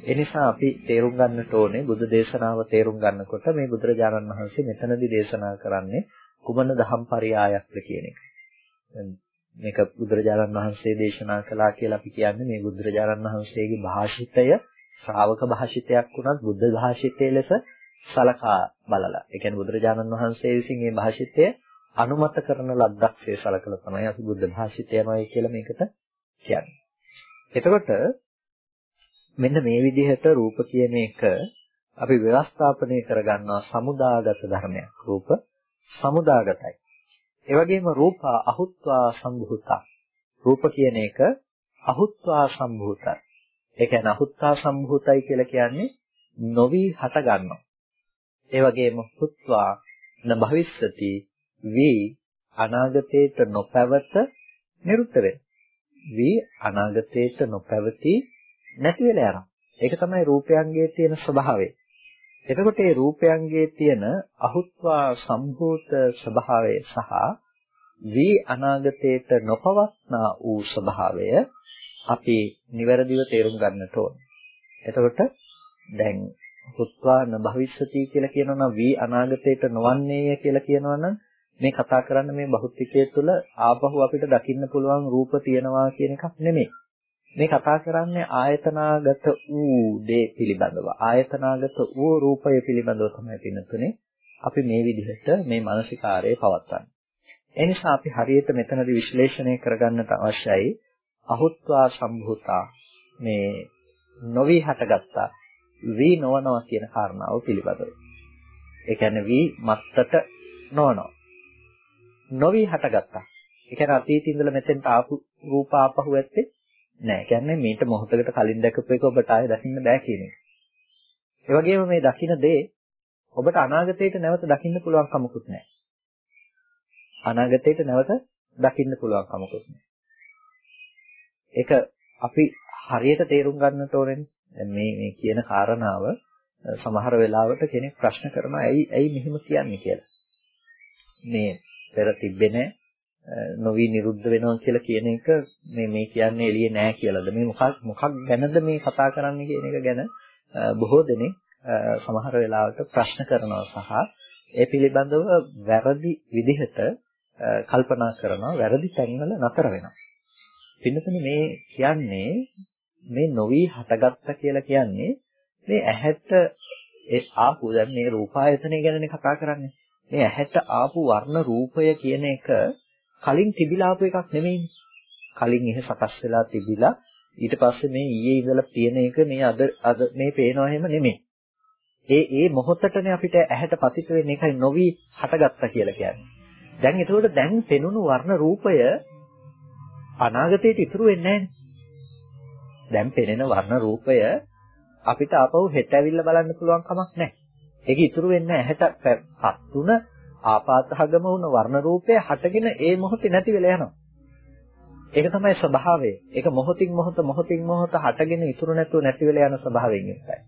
ඒ නිසා අපි තේරුම් ගන්නට ඕනේ බුදු දේශනාව තේරුම් ගන්නකොට මේ බුදුරජාණන් වහන්සේ මෙතනදී දේශනා කරන්නේ කුමන දහම් පරයයක්ද කියන එක. මේක බුදුරජාණන් වහන්සේ දේශනා කළා කියලා අපි කියන්නේ මේ බුදුරජාණන් වහන්සේගේ භාෂිතය ශ්‍රාවක භාෂිතයක් වුණත් බුද්ධ භාෂිතයේ ලෙස සලකා බලලා. ඒ කියන්නේ බුදුරජාණන් වහන්සේ විසින් මේ භාෂිතය අනුමත කරන ලද්දක්සේ සලකලා තමයි අපි බුද්ධ භාෂිතය යනවායි කියලා මේකට කියන්නේ. එතකොට මෙන්න මේ විදිහට රූප කියන එක අපි ව්‍යවස්ථාපනය කරගන්නවා සමුදාගත ධර්මයක්. රූප සමුදාගතයි. ඒ වගේම රූප අහුත්වා සම්භූතා. රූප කියන එක අහුත්වා සම්භූතයි. ඒ කියන්නේ අහුත්වා සම්භූතයි කියලා කියන්නේ නොවි හට ගන්නවා. ඒ වගේම හුත්වා න භවිස්සති වී අනාගතේට නොපැවත නිරුද්ධ වෙනවා. වී අනාගතේට නොපැවති නැති වෙලා යනවා. ඒක තමයි රූපයන්ගේ තියෙන ස්වභාවය. එතකොට මේ රූපයන්ගේ තියෙන අහුත්වා සම්භූත ස්වභාවය සහ වී අනාගතේට නොපවත්නා වූ ස්වභාවය අපි නිවැරදිව තේරුම් ගන්නට ඕන. එතකොට දැන් හුත්වා න භවිෂ්‍යති කියලා කියනවා නම් වී අනාගතයට නොවන්නේය කියලා කියනවා නම් මේ කතා කරන්න මේ බහුතිකයේ තුල ආපහු අපිට දකින්න පුළුවන් රූප තියනවා කියන එකක් නෙමෙයි. මේ කතා කරන්නේ ආයතනාගත වූ දේ පිළිබඳව. ආයතනාගත වූ රූපය පිළිබඳව තමයි පින්නතුනේ අපි මේ විදිහට මේ මානසිකාරයේ පවත්වන්නේ. ඒ නිසා අපි හරියට මෙතනදී විශ්ලේෂණය කරගන්නට අවශ්‍යයි අහුත්වා සම්භූතා මේ නොවි හටගත්තා වී නොවනවා කියන කාරණාව පිළිබඳව. ඒ කියන්නේ වී මත්තට නොවනවා. නොවි හටගත්තා. ඒ කියන්නේ අතීතේ ඉඳලා මෙතෙන්ට ආපු රූප ආපහු ඇත්තේ නෑ. කියන්නේ මේට මොහොතකට කලින් දැකපු එක ඔබට ආයෙ දකින්න බෑ කියන එක. ඒ වගේම මේ දකින්න දේ ඔබට අනාගතයට නැවත දකින්න පුළුවන් කමකුත් නෑ. අනාගතයට නැවත දකින්න පුළුවන් කමකුත් නෑ. ඒක අපි හරියට තේරුම් ගන්නට ඕනේ. මේ මේ කියන කාරණාව සමහර වෙලාවට කෙනෙක් ප්‍රශ්න කරනවා ඇයි ඇයි මෙහෙම කියන්නේ කියලා. මේ පෙර තිබෙන්නේ නැහැ නොවි නිරුද්ධ වෙනවා කියලා කියන එක මේ මේ කියන්නේ එළියේ නෑ කියලාද මේ මොකක් මොකක් ගැනද මේ කතා කරන්නේ කියන එක ගැන බොහෝ දෙනෙක් සමහර වෙලාවට ප්‍රශ්න කරනවා සහ ඒ පිළිබඳව වැරදි විදිහට කල්පනා කරනවා වැරදි තැන්වල නතර වෙනවා. පින්නතනේ මේ කියන්නේ මේ නොවි හටගත්ත කියලා කියන්නේ මේ ඇහැට ඒ ආපු දැන් මේ රූපායතනය ගැනනේ කතා කරන්නේ. මේ ඇහැට ආපු වර්ණ රූපය කියන එක කලින් තිබිලා ආපු එකක් නෙමෙයිනේ. කලින් එහෙ සකස් වෙලා තිබිලා ඊට පස්සේ මේ ඊයේ ඉඳලා තියෙන එක මේ අද අද මේ පේනවා එහෙම නෙමෙයි. ඒ ඒ මොහොතටනේ අපිට ඇහැට පතිත වෙන්නේ ඒකයි නොවි හටගත්තා කියලා කියන්නේ. දැන් එතකොට දැන් පෙනුණු වර්ණ රූපය අනාගතයට ඉතුරු වෙන්නේ දැන් පෙනෙන වර්ණ රූපය අපිට ආපහු හෙට ඇවිල්ලා බලන්න පුළුවන් කමක් නැහැ. ඒක ඉතුරු වෙන්නේ ඇහැට පත් තුන ආපාතහගම වුණ වර්ණ රූපය හටගෙන ඒ මොහොතේ නැති වෙලා යනවා. ඒක තමයි ස්වභාවය. ඒක මොහොතින් මොහොත මොහොතින් මොහොත හටගෙන ඉතුරු නැතුව නැති වෙලා යන ස්වභාවයෙන් යුක්තයි.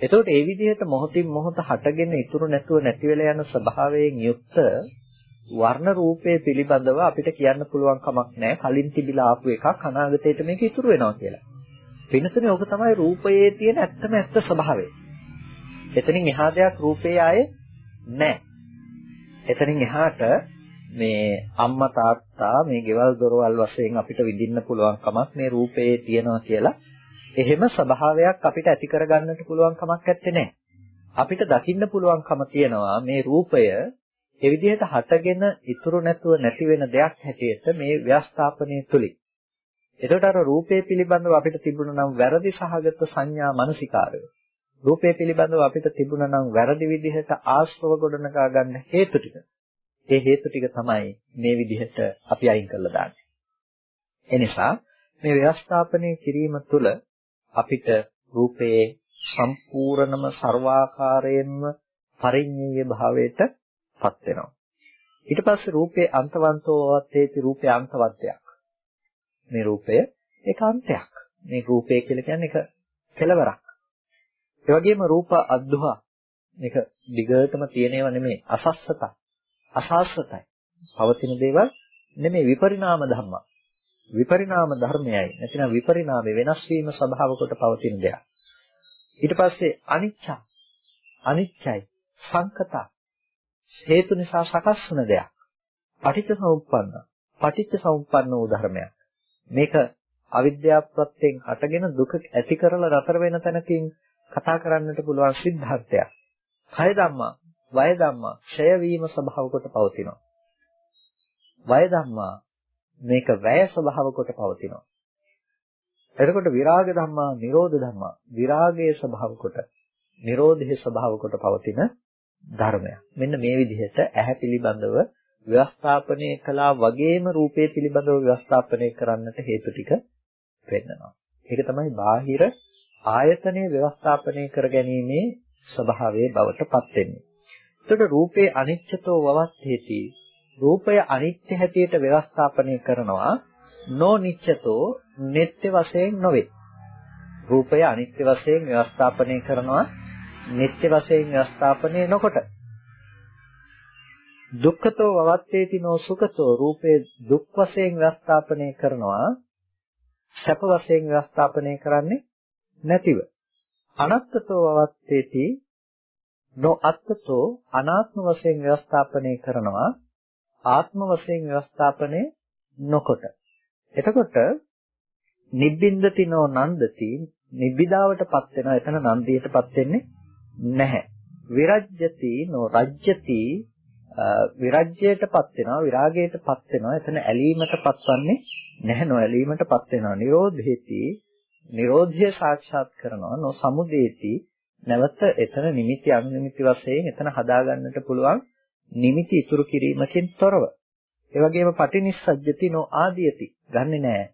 එතකොට ඒ විදිහට මොහොතින් මොහොත හටගෙන ඉතුරු නැතුව නැති වෙලා යන ස්වභාවයෙන් යුක්ත වර්ණ රූපයේ පිළිබඳව අපිට කියන්න පුළුවන් කමක් නැහැ. කලින් තිබිලා ආපු එකක් අනාගතයට මේක ඉතුරු වෙනවා කියලා. වෙනසනේ ඕක තමයි රූපයේ තියෙන ඇත්තම ඇත්ත ස්වභාවය. එතනින් එහා දෙයක් රූපේ ආයේ නැහැ. එතනින් එහාට මේ අම්මා තාත්තා මේ ගෙවල් දොරවල් වශයෙන් අපිට විඳින්න පුළුවන් කමක් මේ රූපේ තියෙනවා කියලා එහෙම ස්වභාවයක් අපිට ඇති කරගන්නට පුළුවන් කමක් නැත්තේ අපිට දකින්න පුළුවන්කම තියෙනවා මේ රූපය ඒ විදිහට හටගෙන ඉතුරු නැතුව නැති වෙන දෙයක් හැටියට මේ ව්‍යස්ථාපනය තුලින්. එතකොට අර රූපේ පිළිබඳව අපිට තිබුණා නම් වැරදි සහගත සංඥා මානසිකාරය. රූපේ පිළිබඳව අපිට තිබුණා නම් වැරදි විදිහට ආශ්‍රව ගොඩනගා ගන්න හේතු ටික. ඒ හේතු ටික තමයි මේ විදිහට අපි අයින් කරලා දාන්නේ. එනිසා මේ ව්‍යවස්ථාපනය කිරීම තුළ අපිට රූපයේ සම්පූර්ණම ਸਰවාකාරයෙන්ම පරිඤ්ඤය භාවයට පත් වෙනවා. ඊට පස්සේ රූපේ අන්තවන්තෝ වත්තේති රූපේ අන්තවත්යක්. මේ රූපය ඒක අන්තයක්. මේ රූපය කියලා කියන්නේ ඒක කෙලවරක්. ඒ වගේම රූප අද්දුහා මේක දිගටම තියෙනව නෙමෙයි අසස්සතයි. අසාස්වතයි. පවතින දේවල් නෙමෙයි විපරිණාම ධර්ම. විපරිණාම ධර්මයයි. නැතිනම් විපරිණාමේ වෙනස් වීම ස්වභාව කොට පවතින දෙයක්. ඊට පස්සේ අනිච්ච අනිච්චයි සංකත හේතු නිසා සකස් වන දෙයක්. පටිච්ච සමුප්පන්න. පටිච්ච සමුප්පන්න වූ ධර්මයක්. මේක අවිද්‍යාව ප්‍රත්‍යයෙන් හටගෙන දුක ඇති කරලා නතර වෙන තැනකින් කතා කරන්නට පුළුවන් සිද්ධාර්ථයක්. කය ධම්මා වය ධම්මා ක්ෂය වීම ස්වභාව කොට පවතිනවා. වය ධම්මා මේක වැය ස්වභාව කොට පවතිනවා. එතකොට විරාග ධම්මා නිරෝධ ධම්මා විරාගයේ ස්වභාව කොට නිරෝධයේ ස්වභාව කොට පවතින ධර්මයක්. මෙන්න මේ විදිහට ඇහැ පිළිබඳව ව්‍යවස්ථාපනය කළා වගේම රූපේ පිළිබඳව ව්‍යවස්ථාපනය කරන්නට හේතු ටික පෙන්නනවා. ඒක තමයි බාහිර ආයතනයේ ව්‍යවස්ථාපනය කර ගැනීමේ ස්වභාවයේ බවට පත් වෙන්නේ. එතකොට රූපේ අනිච්චතෝ වවත්තේති. රූපය අනිත්‍ය හැටියට ව්‍යවස්ථාපනය කරනවා නොනිච්චතෝ නිට්ටය වශයෙන් නොවේ. රූපය අනිත්‍ය වශයෙන් ව්‍යවස්ථාපනය කරනවා නිට්ටය වශයෙන් ව්‍යවස්ථාපනය නොකොට. දුක්ඛතෝ වවත්තේති නෝ සුඛතෝ රූපේ දුක් වශයෙන් ව්‍යවස්ථාපනය කරනවා සැප වශයෙන් ව්‍යවස්ථාපනය කරන්නේ නැතිව. අනත්තතෝ වවත්තේති නොඅත්තතෝ අනාත්ම වශයෙන් ව්‍යවස්ථාපනය කරනවා ආත්ම වශයෙන් ව්‍යවස්ථාපනය නොකොට. එතකොට නිබ්බින්දති නෝ නන්දති නිබ්බිදාවටපත් වෙනවා එතන නන්දියටපත් වෙන්නේ නැහැ. විරජ්‍යති නෝ රජ්‍යති විරජ්‍යයටපත් වෙනවා විරාගයටපත් වෙනවා එතන ඇලීමටපත් වන්නේ නැහැ නොඇලීමටපත් වෙනවා නිරෝධේති නිරෝධය සාක්ෂාත් කරනවා නො සමුදේති නැවත එතන නිමිති අනුනිමිති වශයෙන් එතන හදාගන්නට පුළුවන් නිමිති ඉතුරු කිරීමකින් තොරව. ඒ වගේම පටිනිස්සජ්ජති නෝ ආදීයති. ගන්නෙ නෑ.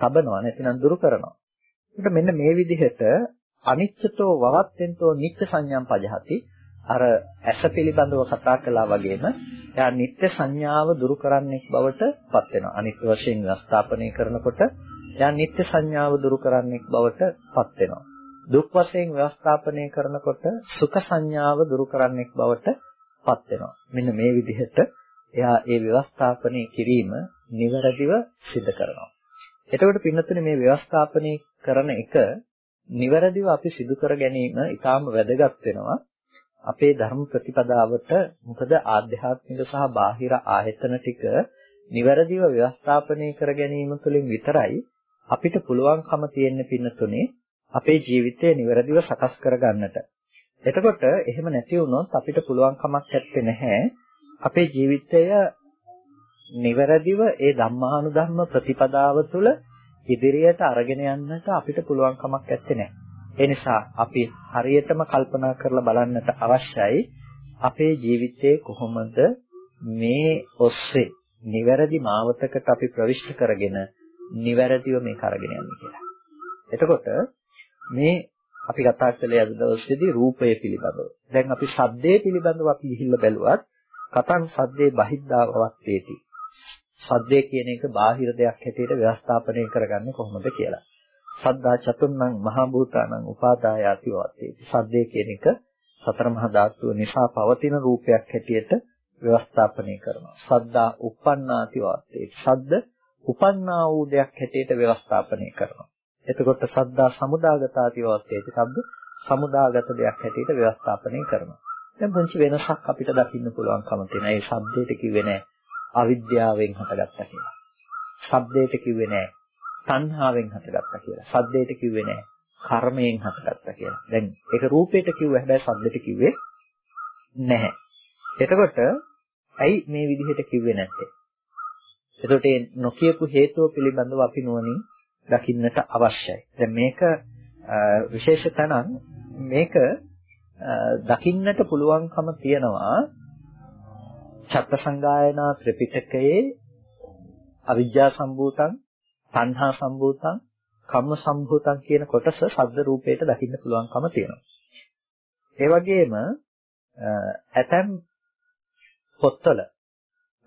තබනවා නැතිනම් දුරු කරනවා. ඒකට මෙන්න මේ විදිහට අනිච්චතෝ වවත්තෙන්තෝ නිත්‍ය සංඥාම් පජහති. අර ඇස පිළිබඳව කතා කළා වගේම එයා නිත්‍ය සංඥාව දුරු කරන්නෙක් බවට පත් වෙනවා. අනිත්‍ය වශයෙන් ස්ථාපනය කරනකොට එයා නිත්‍ය සංඥාව දුරු කරන්නෙක් බවට පත් වෙනවා. දුක් වශයෙන් ව්‍යවස්ථාපනය කරනකොට සුඛ සංඥාව දුරු කරන්නෙක් බවට පත් වෙනවා. මෙන්න මේ විදිහට එයා ඒ ව්‍යවස්ථාපනය කිරීම නිවැරදිව සිදු කරනවා. එතකොට පින්නතුනේ මේ ව්‍යවස්ථාපනය කරන එක නිවැරදිව අපි සිදු කර ගැනීම ඉතාම වැදගත් වෙනවා. අපේ ධර්ම ප්‍රතිපදාවට මොකද ආධ්‍යාත්මික සහ බාහිර ආයතන ටික නිවැරදිව ව්‍යවස්ථාපනය කර ගැනීම තුළින් විතරයි අපිට පුළුවන්කම තියෙන පින්නතුනේ අපේ ජීවිතය નિවරදිව සකස් කරගන්නට. එතකොට එහෙම නැති වුණොත් අපිට පුළුවන් කමක් නැත්තේ නැහැ අපේ ජීවිතය નિවරදිව ඒ ධම්මානුධම්ම ප්‍රතිපදාව තුළ ඉදිරියට අරගෙන යන්නට අපිට පුළුවන් කමක් නැත්තේ නැහැ. ඒ නිසා අපි හරියටම කල්පනා කරලා බලන්නට අවශ්‍යයි අපේ ජීවිතේ කොහොමද මේ ඔස්සේ නිවැරදි මාවතකට අපි ප්‍රවිෂ්ඨ කරගෙන නිවැරදිව මේක අරගෙන යන්නේ කියලා. එතකොට මේ අපි කතා කළේ අද දවසේදී රූපය පිළිබඳව. දැන් අපි ශබ්දයේ පිළිබඳව අපි ගිහිල්ලා බැලුවත් කතං සද්දේ බහිද්ධාවවත් වේති. සද්දේ කියන එක බාහිර දෙයක් හැටියට ව්‍යවස්ථාපනය කරගන්නේ කොහොමද කියලා. සද්දා චතුර්ණං මහා භූතානං උපාදායාති වාතේ. සද්දේ කියන එක සතර මහා ධාතුව නිසා පවතින රූපයක් හැටියට ව්‍යවස්ථාපනය කරනවා. සද්දා uppannāti වාතේ. සද්ද උපන්නා වූ දෙයක් හැටියට ව්‍යවස්ථාපනය කරනවා. එතකොට සද්දා සමුදාගතාති වාතේ. සද්ද සමුදාගත දෙයක් හැටියට ව්‍යවස්ථාපනය කරනවා. දැන් පුංචි වෙනසක් අපිට දකින්න පුළුවන්කම තියෙනවා. ඒ ශබ්දයට කිව්වේ නෑ අවිද්‍යාවෙන් හටගත්තා කියලා. ශබ්දයට කිව්වේ නෑ තණ්හාවෙන් හටගත්තා කියලා. ශබ්දයට කිව්වේ නෑ කර්මයෙන් හටගත්තා කියලා. දැන් ඒක රූපයට කිව්ව හැබැයි ශබ්දයට කිව්වේ නැහැ. එතකොට ඇයි මේ විදිහට කිව්වේ නැත්තේ? එතකොට මේ නොකියපු හේතුව පිළිබඳව අපි නුවණින් දකින්නට අවශ්‍යයි. දැන් මේක විශේෂ තැනක් මේක දකින්නට පුළුවන්කම තියනවා චත්ත සංගායනා ත්‍රිපිටකයේ අවිජ්ජා සම්භූතං, තණ්හා සම්භූතං, කම්ම සම්භූතං කියන කොටස ශබ්ද රූපයට දකින්න පුළුවන්කම තියෙනවා. ඒ වගේම ඇතැම් පොත්වල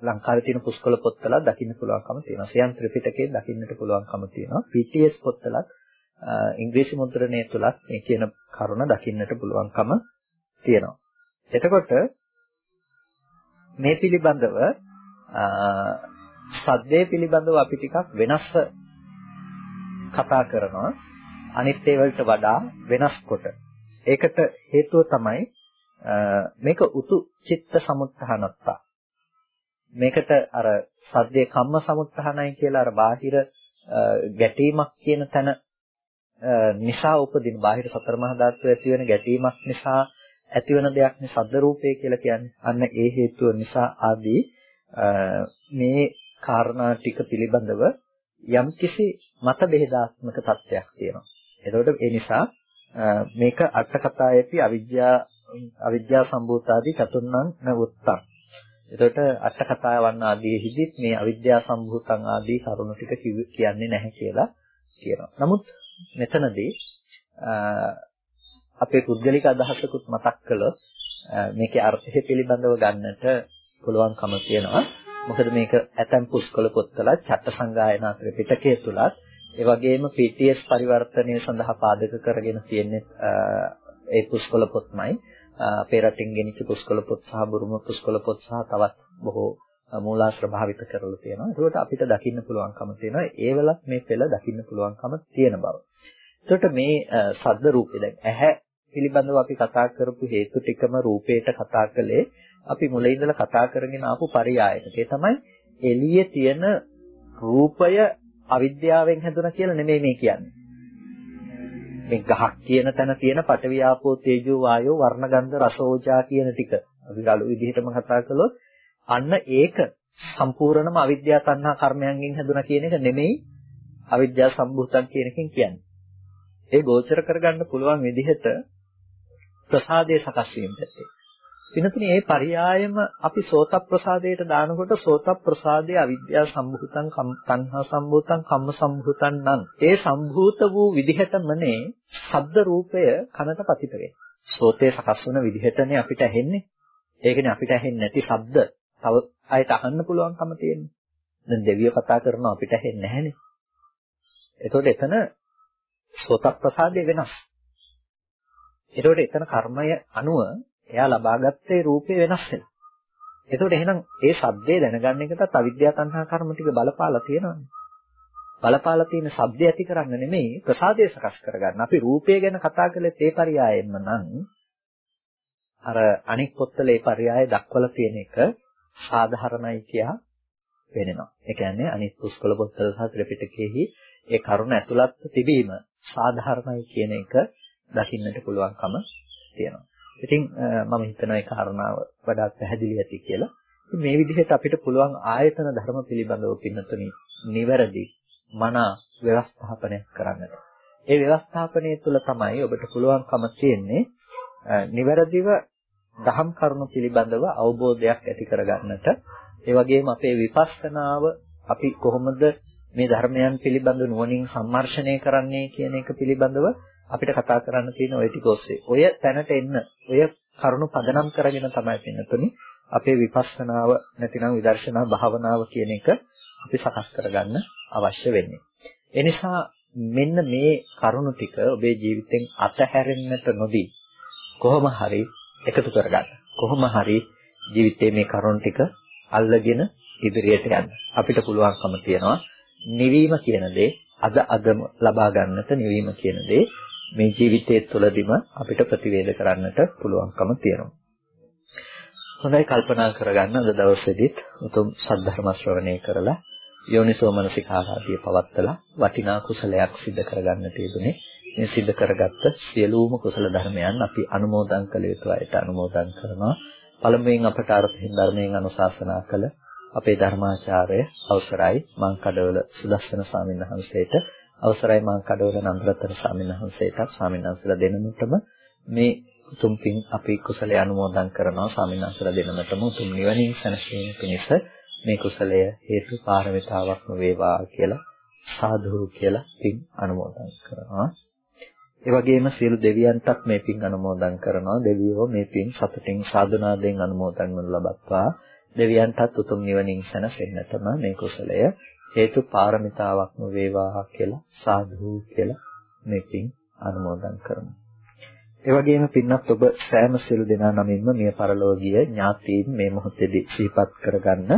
ලංකාවේ තියෙන පුස්කොළ පොත්වල දකින්න පුළුවන්කම තියෙනවා. සියම් ත්‍රිපිටකයේ දකින්නට පුළුවන්කම තියෙනවා. PTS පොත්වලත් ඉංග්‍රීසි මුද්‍රණය තුලත් මේ කියන කරුණ දකින්නට පුළුවන්කම තියෙනවා. එතකොට මේ පිළිබඳව සද්දේ පිළිබඳව අපි ටිකක් වෙනස්ව කතා කරනවා. අනිත් ඒවලට වඩා වෙනස් කොට. ඒකට හේතුව තමයි මේක උතු චිත්ත සමුත්ථානත්තා. මේකට අර සද්දේ කම්ම සමුත්ථානයි කියලා අර බාහිර ගැටීමක් කියන තැන නිසා උපදින බාහිර සතර මහා ධාතු ඇති වෙන ගැටීමක් නිසා ඇතිවන දෙයක් නේ සද්ද රූපය කියලා කියන්නේ. අන්න ඒ හේතුව නිසා ආදී මේ කාරණා ටික පිළිබඳව යම්කිසි මත බෙහෙදාත්මක තත්ත්වයක් තියෙනවා. එතකොට ඒ නිසා මේක අට කතායේදී අවිද්‍යා අවිද්‍යා සම්භූතාදී චතුර්ණං නවුත්තං. එතකොට අට කතාවන් ආදීෙහිදීත් මේ අවිද්‍යා සම්භූතං ආදී කරුණු ටික කියන්නේ නැහැ කියලා කියනවා. නමුත් මෙතනදී අපේ පුද්ගලික අදහසකුත් මතක් කළොත් මේකේ අර්ථය පිළිබඳව ගන්නට පුළුවන්කම තියෙනවා. මොකද මේක ඇතැම් පුස්කොළ පොත්වල චත්ත සංගායනා ත්‍රිපිටකය තුලත් ඒ වගේම PTS පරිවර්තනය සඳහා පාදක කරගෙන තියෙන්නේ ඒ පුස්කොළ පොත්මයි. අපේ රටින් ගෙනිච්ච පුස්කොළ පොත් සහ බුරුම පුස්කොළ පොත් සහ තවත් බොහෝ මූලාශ්‍ර භාවිත කරලා තියෙනවා. ඒකට අපිට දකින්න පුළුවන්කම තියෙනවා. ඒවලත් මේ පෙළ දකින්න පුළුවන්කම තියෙන බව. එතකොට මේ සද්ද රූපේ දැන් ඇහැ පිළිබඳව අපි කතා කරපු හේතු ටිකම රූපේට කතා කළේ අපි මුලින් ඉඳලා කතා කරගෙන ආපු පරයයකට. ඒ තමයි එළියේ තියෙන රූපය අවිද්‍යාවෙන් හැදුනා කියලා නෙමෙයි මේ කියන්නේ. මේ ගහක් කියන තැන තියෙන පඨවි ආපෝ තේජෝ වායෝ වර්ණ ගන්ධ රස ඕජා කියන ටික අපි ගලු විදිහටම කතා කළොත් අන්න ඒක සම්පූර්ණම අවිද්‍යා තණ්හා කර්මයන්ගෙන් හැදුනා කියන එක නෙමෙයි අවිද්‍යා සම්භූතන් කියන එකෙන් කියන්නේ. ඒ ගෝචර කරගන්න පුළුවන් විදිහට ප්‍රසාදයේ සකස් වීම පැත්තේ. වෙනතුනේ මේ පරියායම අපි සෝත ප්‍රසාදයට දානකොට සෝත ප්‍රසාදයේ අවිද්‍යා සම්භූතං තණ්හා සම්භූතං කම්ම සම්භූතං නම් ඒ සම්භූත වූ විදිහටමනේ ශබ්ද රූපය කනට පතිත වෙන්නේ. සෝතේ සකස් වන විදිහටනේ අපිට ඇහෙන්නේ. ඒකනේ අපිට ඇහෙන්නේ නැති ශබ්ද තව අයට අහන්න පුළුවන්කම තියෙන්නේ. දැන් දෙවියෝ කතා කරනවා අපිට ඇහෙන්නේ නැහනේ. එතකොට එතන සෝත ප්‍රසාදය වෙනස්. එතකොට එතන කර්මය අනුව එයා ලබාගත්තේ රූපේ වෙනස් වෙනවා. එතකොට එහෙනම් ඒ ශබ්දේ දැනගන්න එකටත් අවිද්‍යා තණ්හා කර්ම ටික බලපාලා තියෙනවානේ. බලපාලා තියෙන ශබ්දය ඇති කරන්න නෙමෙයි ප්‍රසාදය සකස් කරගන්න. අපි රූපය ගැන කතා කළේ ඒ පරයයෙන්ම නම් අර අනික් පොත්වල ඒ පරයය දක්වලා තියෙන එක සාධාරණයි කියා වෙනවා. ඒ කියන්නේ අනිත් පුස්කොළ පොත්වල සහ ත්‍රිපිටකයේහි ඒ කරුණ ඇතුළත් තිබීම සාධාරණයි කියන එක දකින්නට පුළුවන්කම තියෙනවා. ඉතින් මම හිතනවා ඒ කාරණාව වඩාත් පැහැදිලි ඇති කියලා. මේ විදිහට අපිට පුළුවන් ආයතන ධර්ම පිළිබඳව පින්නතුනි නිවැරදි මනා ව්‍යවස්ථාපනයක් කරන්නට. ඒ ව්‍යවස්ථාපනය තුළ තමයි ඔබට පුළුවන්කම තියෙන්නේ නිවැරදිව දහම් කරුණු පිළිබඳව අවබෝධයක් ඇති කරගන්නට. ඒ වගේම අපේ විපස්සනාව අපි කොහොමද මේ ධර්මයන් පිළිබඳ නුවණින් සම්මර්ෂණය කරන්නේ කියන එක පිළිබඳව අපිට කතා කරන්න තියෙන ওই ටික ඔස්සේ. ඔය තැනට එන්න, ඔය කරුණු පදනම් කරගෙන තමයි පින්නතුනි අපේ විපස්සනාව නැතිනම් විදර්ශනා භාවනාව කියන එක අපි සකස් කරගන්න අවශ්‍ය වෙන්නේ. ඒ නිසා මෙන්න මේ කරුණු ටික ඔබේ ජීවිතෙන් අතහැරෙන්නට නොදී කොහොම හරි එකතු කරගන්න. කොහොම හරි ජීවිතයේ මේ කරුණු ටික අල්ලගෙන ඉදිරියට යන්න. අපිට පුළුවන්කම තියෙනවා නිවීම කියන දේ අද අදම ලබා ගන්නට නිවීම කියන දේ මේ ජීවිතයේ තුළදීම අපිට ප්‍රතිවේද කරන්නට පුළුවන්කම තියෙනවා. හොඳයි කල්පනා කරගන්න අද දවසේදීත් උතුම් සද්ධර්ම ශ්‍රවණය කරලා යෝනිසෝ මනසිකාරාදී පවත්තලා වටිනා කුසලයක් සිද්ධ කරගන්නට යෙදුනේ. මේ සිද්ධ කරගත්ත සියලුම කුසල ධර්මයන් අපි අනුමෝදන් කළ යුතු අයට අනුමෝදන් කරනවා. පළමුවෙන් අපට අර්ථයෙන් ධර්මයෙන් අනුශාසනා කළ අපේ ධර්මාචාර්ය අවසරයි මං කඩවල සුදස්සන ස්වාමීන් වහන්සේට අවසරයි මං කඩවල නන්දරතන ස්වාමීන් වහන්සේටත් ස්වාමීන් වහන්සේලා දෙනමුටම මේ උතුම් පින් අපි කුසලයේ අනුමෝදන් කරනවා ස්වාමීන් වහන්සේලා දෙනමතම උතුම් නිවනින් සැනසීම පිණිස මේ කුසලය හේතු පාරමිතාවක්ම වේවා කියලා සාදු කියලා පින් අනුමෝදන් කරනවා. ඒ වගේම සියලු දෙවියන්ටත් මේ පින් අනුමෝදන් කරනවා. දෙවියෝ මේ පින් සතුටින් සාදුනාදෙන් අනුමෝදන් වනු ලබත්වා. දෙවියන්ටත් උතුම් නිවනින් සැනසෙන්නටම මේ කුසලය හේතු පාරමිතාවක්ම වේවා කියලා සාදු කියලා මේ පින් අනුමෝදන් කරමු. ඒ වගේම පින්වත් ඔබ සෑම සියලු දෙනා නමින්ම මේ පරලෝකීය ඥාතීන් මේ මොහොතේදී සිහිපත් කරගන්න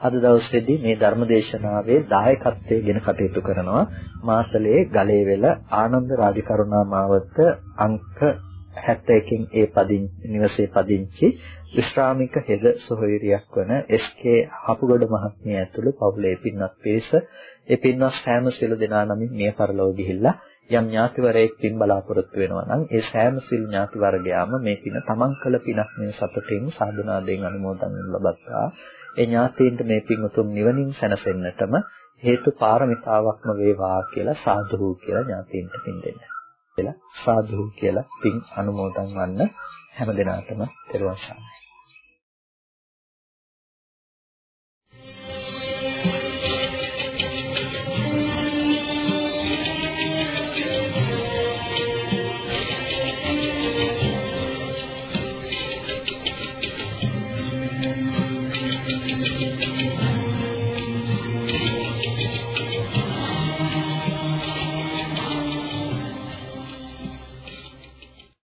අද දවසේදී මේ ධර්මදේශනාවේ දායකත්වයේ ගෙන කටයුතු කරනවා මාසලේ ගලේවෙල ආනන්ද රාජකරුණා මාවත අංක 71කින් ඒ පදිංචි නිවසේ පදිංචි විශ්‍රාමික හෙද සොහොයුරියක් වන එස්.කේ හපුගොඩ මහත්මිය ඇතුළු පවුලේ පින්වත් පිරිස ඒ පින්වත් සෑම සියලු දෙනා නමින් මිය පරලොව ගිහිල්ලා යම් ඥාතිවරයෙක් පින් බලාපොරොත්තු වෙනවා නම් ඒ සෑම සිල් ඥාති වර්ගයාම මේ පින තමන් කළ පිනක් මේ සතුටින් සාධනාවෙන් අනුමෝදන් ලබත්තා ඒ ඥාතීන්ට මේ පින් උතුම් නිවනින් සැනසෙන්නටම හේතු පාරමිතාවක්ම වේවා කියලා සාදු කියලා ඥාතීන්ට පින් දෙන්න. කියලා සාදු කියලා පින් අනුමෝදන් වන්න හැම දිනාටම තෙරුවන් සරණයි.